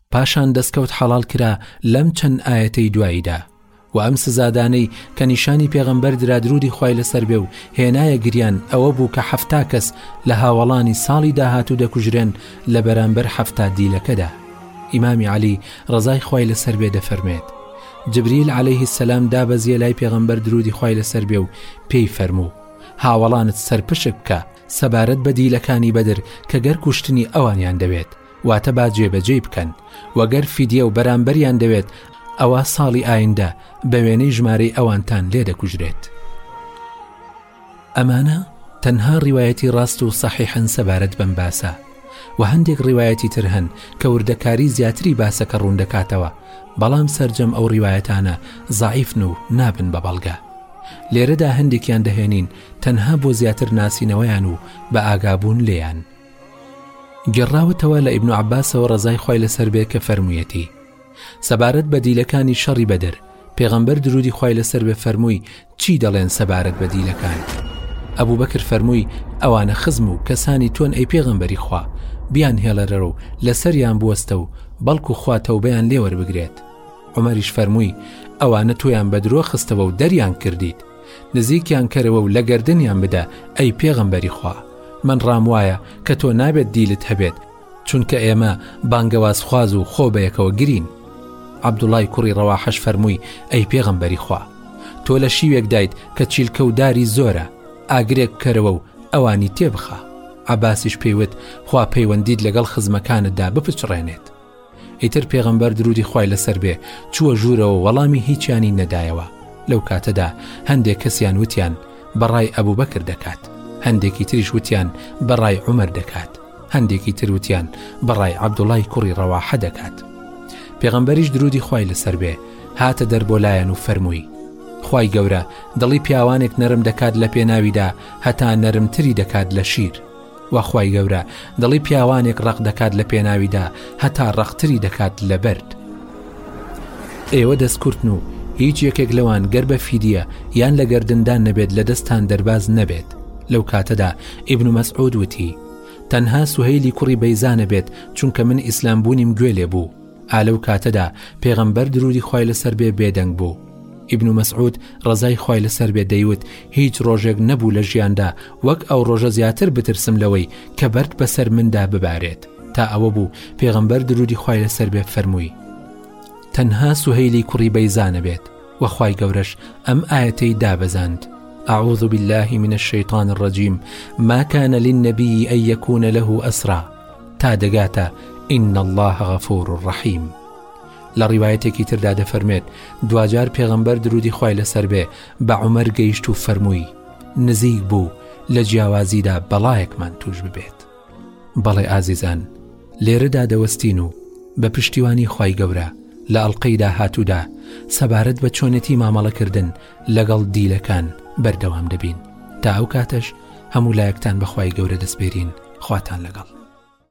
پاشان دەسکەوت حەڵال کرا لەم چەند ئاەتەی دواییدا و ئەم سزادانەی کە نیشانی پێغەمبەر درا درودی خی لەسەر بێ و هێنایە گریان ئەوە بوو کە حەفتا کەس لە هاوەڵانی ساڵی داهاتوو دەکوژرێن لە بەرامبەر حەفتا دیلەکەدا ئیمامی علی ڕزای خی لەسەر بێ دەفەرمێت جبریل عليه سەسلام دابەزیە لای پێغەمبەر درودی خی لەسەر بێ و پێی فەرموو هاوەڵانت سەرپشک بکە سەبارەت بە دیلەکانی بەدر کە گەر کوشتنی ئەوانیان دەوێت واتە با جێبەجێی بکەن و گەر فیدیە و بەرامبەریان دەوێت ئەوا ساڵی ئایندە بە وێنەی ژمارەی ئەوانتان لێ دەکوژرێت ئەمانە تەنها ڕیواەتی ڕاست و سەحیحن سەبارەت بەم باسە و هەندێک ڕیواەتی تر هەن کە وردەکاری زیاتری باسەکە ڕوون دەکاتەوە بەڵام سرجەم ئەو ڕیواەتانە زعیفن و نابن بە بەڵگە لێرەدا هەندێکیان دەهێنین تەنها بۆ زیاتر ناسینەوەیان و بە ئاگابوون لێیان گێڕاوەتەوە لە ئیبن عباسەوە ڕزای خی لەسەر بێ کە فەرموویەتی سەبارەت بە دیلەکانی شەڕی بەدەر پێغەمبەر درودی خی لەسەر بێ فەرمووی چی دەڵێن سەبارەت بە دیلەکان ئەبوو بەکر فەرمووی ئەوانە خزم و کەسانی تۆن ئەی پێغەمبەری خوا بیان هێڵەرەرە و لەسەریان بوەستە و بەڵکو خواتەوە بەیان لێوەربگرێت عمەریش فەرمووی ئەوانە تۆیان بە درۆ خستەوە و دەریان کردیت نزیکیان کەرەوە و لە گەردنیان بدە، ئەی پێغەمبەری خوا، من ڕام وایە کە تۆ نابێت دیلت هەبێت، چونکە ئێمە بانگەوازخواز و خۆ بەیەکەوە گرین. عەبدوڵڵای کوڕی ڕەواحەش فەرمووی، ئەی پێغەمبەری خوا، تۆ لە شیوێک دایت کە چیلکە و داری زۆرە، ئاگرێک بکەرەوە و ئەوانی تێ بخە. عەباسیش پێی وت، خوا پەیوەندیت لەگەڵ خزمەکانتدا بپچڕێنێت. ئیتر پێغەمبەر درودی خوای لەسەر بێ چووە ژوورەوە وەڵامی هیچیانی نەدایەوە لەو کاتەدا هەندێک کەسیان وتیان بەڕای ئەبوبەکر دەکات هەندێکی تریش وتیان بەڕای عومەر دەکات هەندێکی تر وتیان بەڕای عەبدوڵای کوڕی ڕەواحە دەکات پێغەمبەریش درودی خوای لەسەر بێ هاتە دەر بۆ لایەن و فەرمووی خی گەورە دڵی پیاوانێک نەرم دەکات لە پێناویدا هەتا نەرمتری دەکات لە شیر وە خوای گەورە دڵی پیاوانێک ڕەق دەکات لە پێناویدا هەتا ڕەقتری دەکات لە بەرد ئێوە دەستکورتن و هیچ یەکێک لەوان گەر بە فیدە یان لە گردندان نەبێت لە دەستان دەرباز نەبێت لەو کاتەدا ئیبن مەسعود وتی تەنها سوهیلی کوڕی بەیزانە بێت چونکە من ئیسلام بوونیم گوێ لێ بوو ئالەو کاتەدا پێغەمبەر درودی خی لەسەر بێ بێدەنگ بوو ئیبن مەسعود ڕزای خی لەسەر بێ دەیوت هیچ ڕۆژێک نەبوو لە ژیاندا وەک ئەو ڕۆژە زیاتر بترسم لەوەی کە بەرد بەسەر مندا ببارێت تا ئەوە بوو پێغەمبەر درودی خوای لەسەر بێ فەرمووی تەنها سوهەیلی کوڕی بەیزانە بێت وەخوای گەورەش ئەم ئاەتەی دابەزاند أعوذ بالله من الشيطان الرجيم ما كان للنبي أن يكون له أسرى تا دەگاتە إن الله غفور الرحيم لە ڕیواەتێکی تردا دەفەرمێت دواجار پێغەمبەر درودی خی لەسەر بێ بە عمەر گەیشت و فەرمووی نزیک بوو لە جیاوازیدا بەڵایەکمان توش ببێت بەڵێ ئازیزان لێرەدا دەوەستین و بە پشتیوانی خی گەورە لە ئەڵلقەی داهاتوودا سەبارەت بە چۆنێتی مامەڵەکردن لەگەڵ دیلەکان بەردەوام دەبین تا ئەو کاتەش هەموو لایەکتان بەخوای گەورە دەستپێرین خواتان لەگەڵ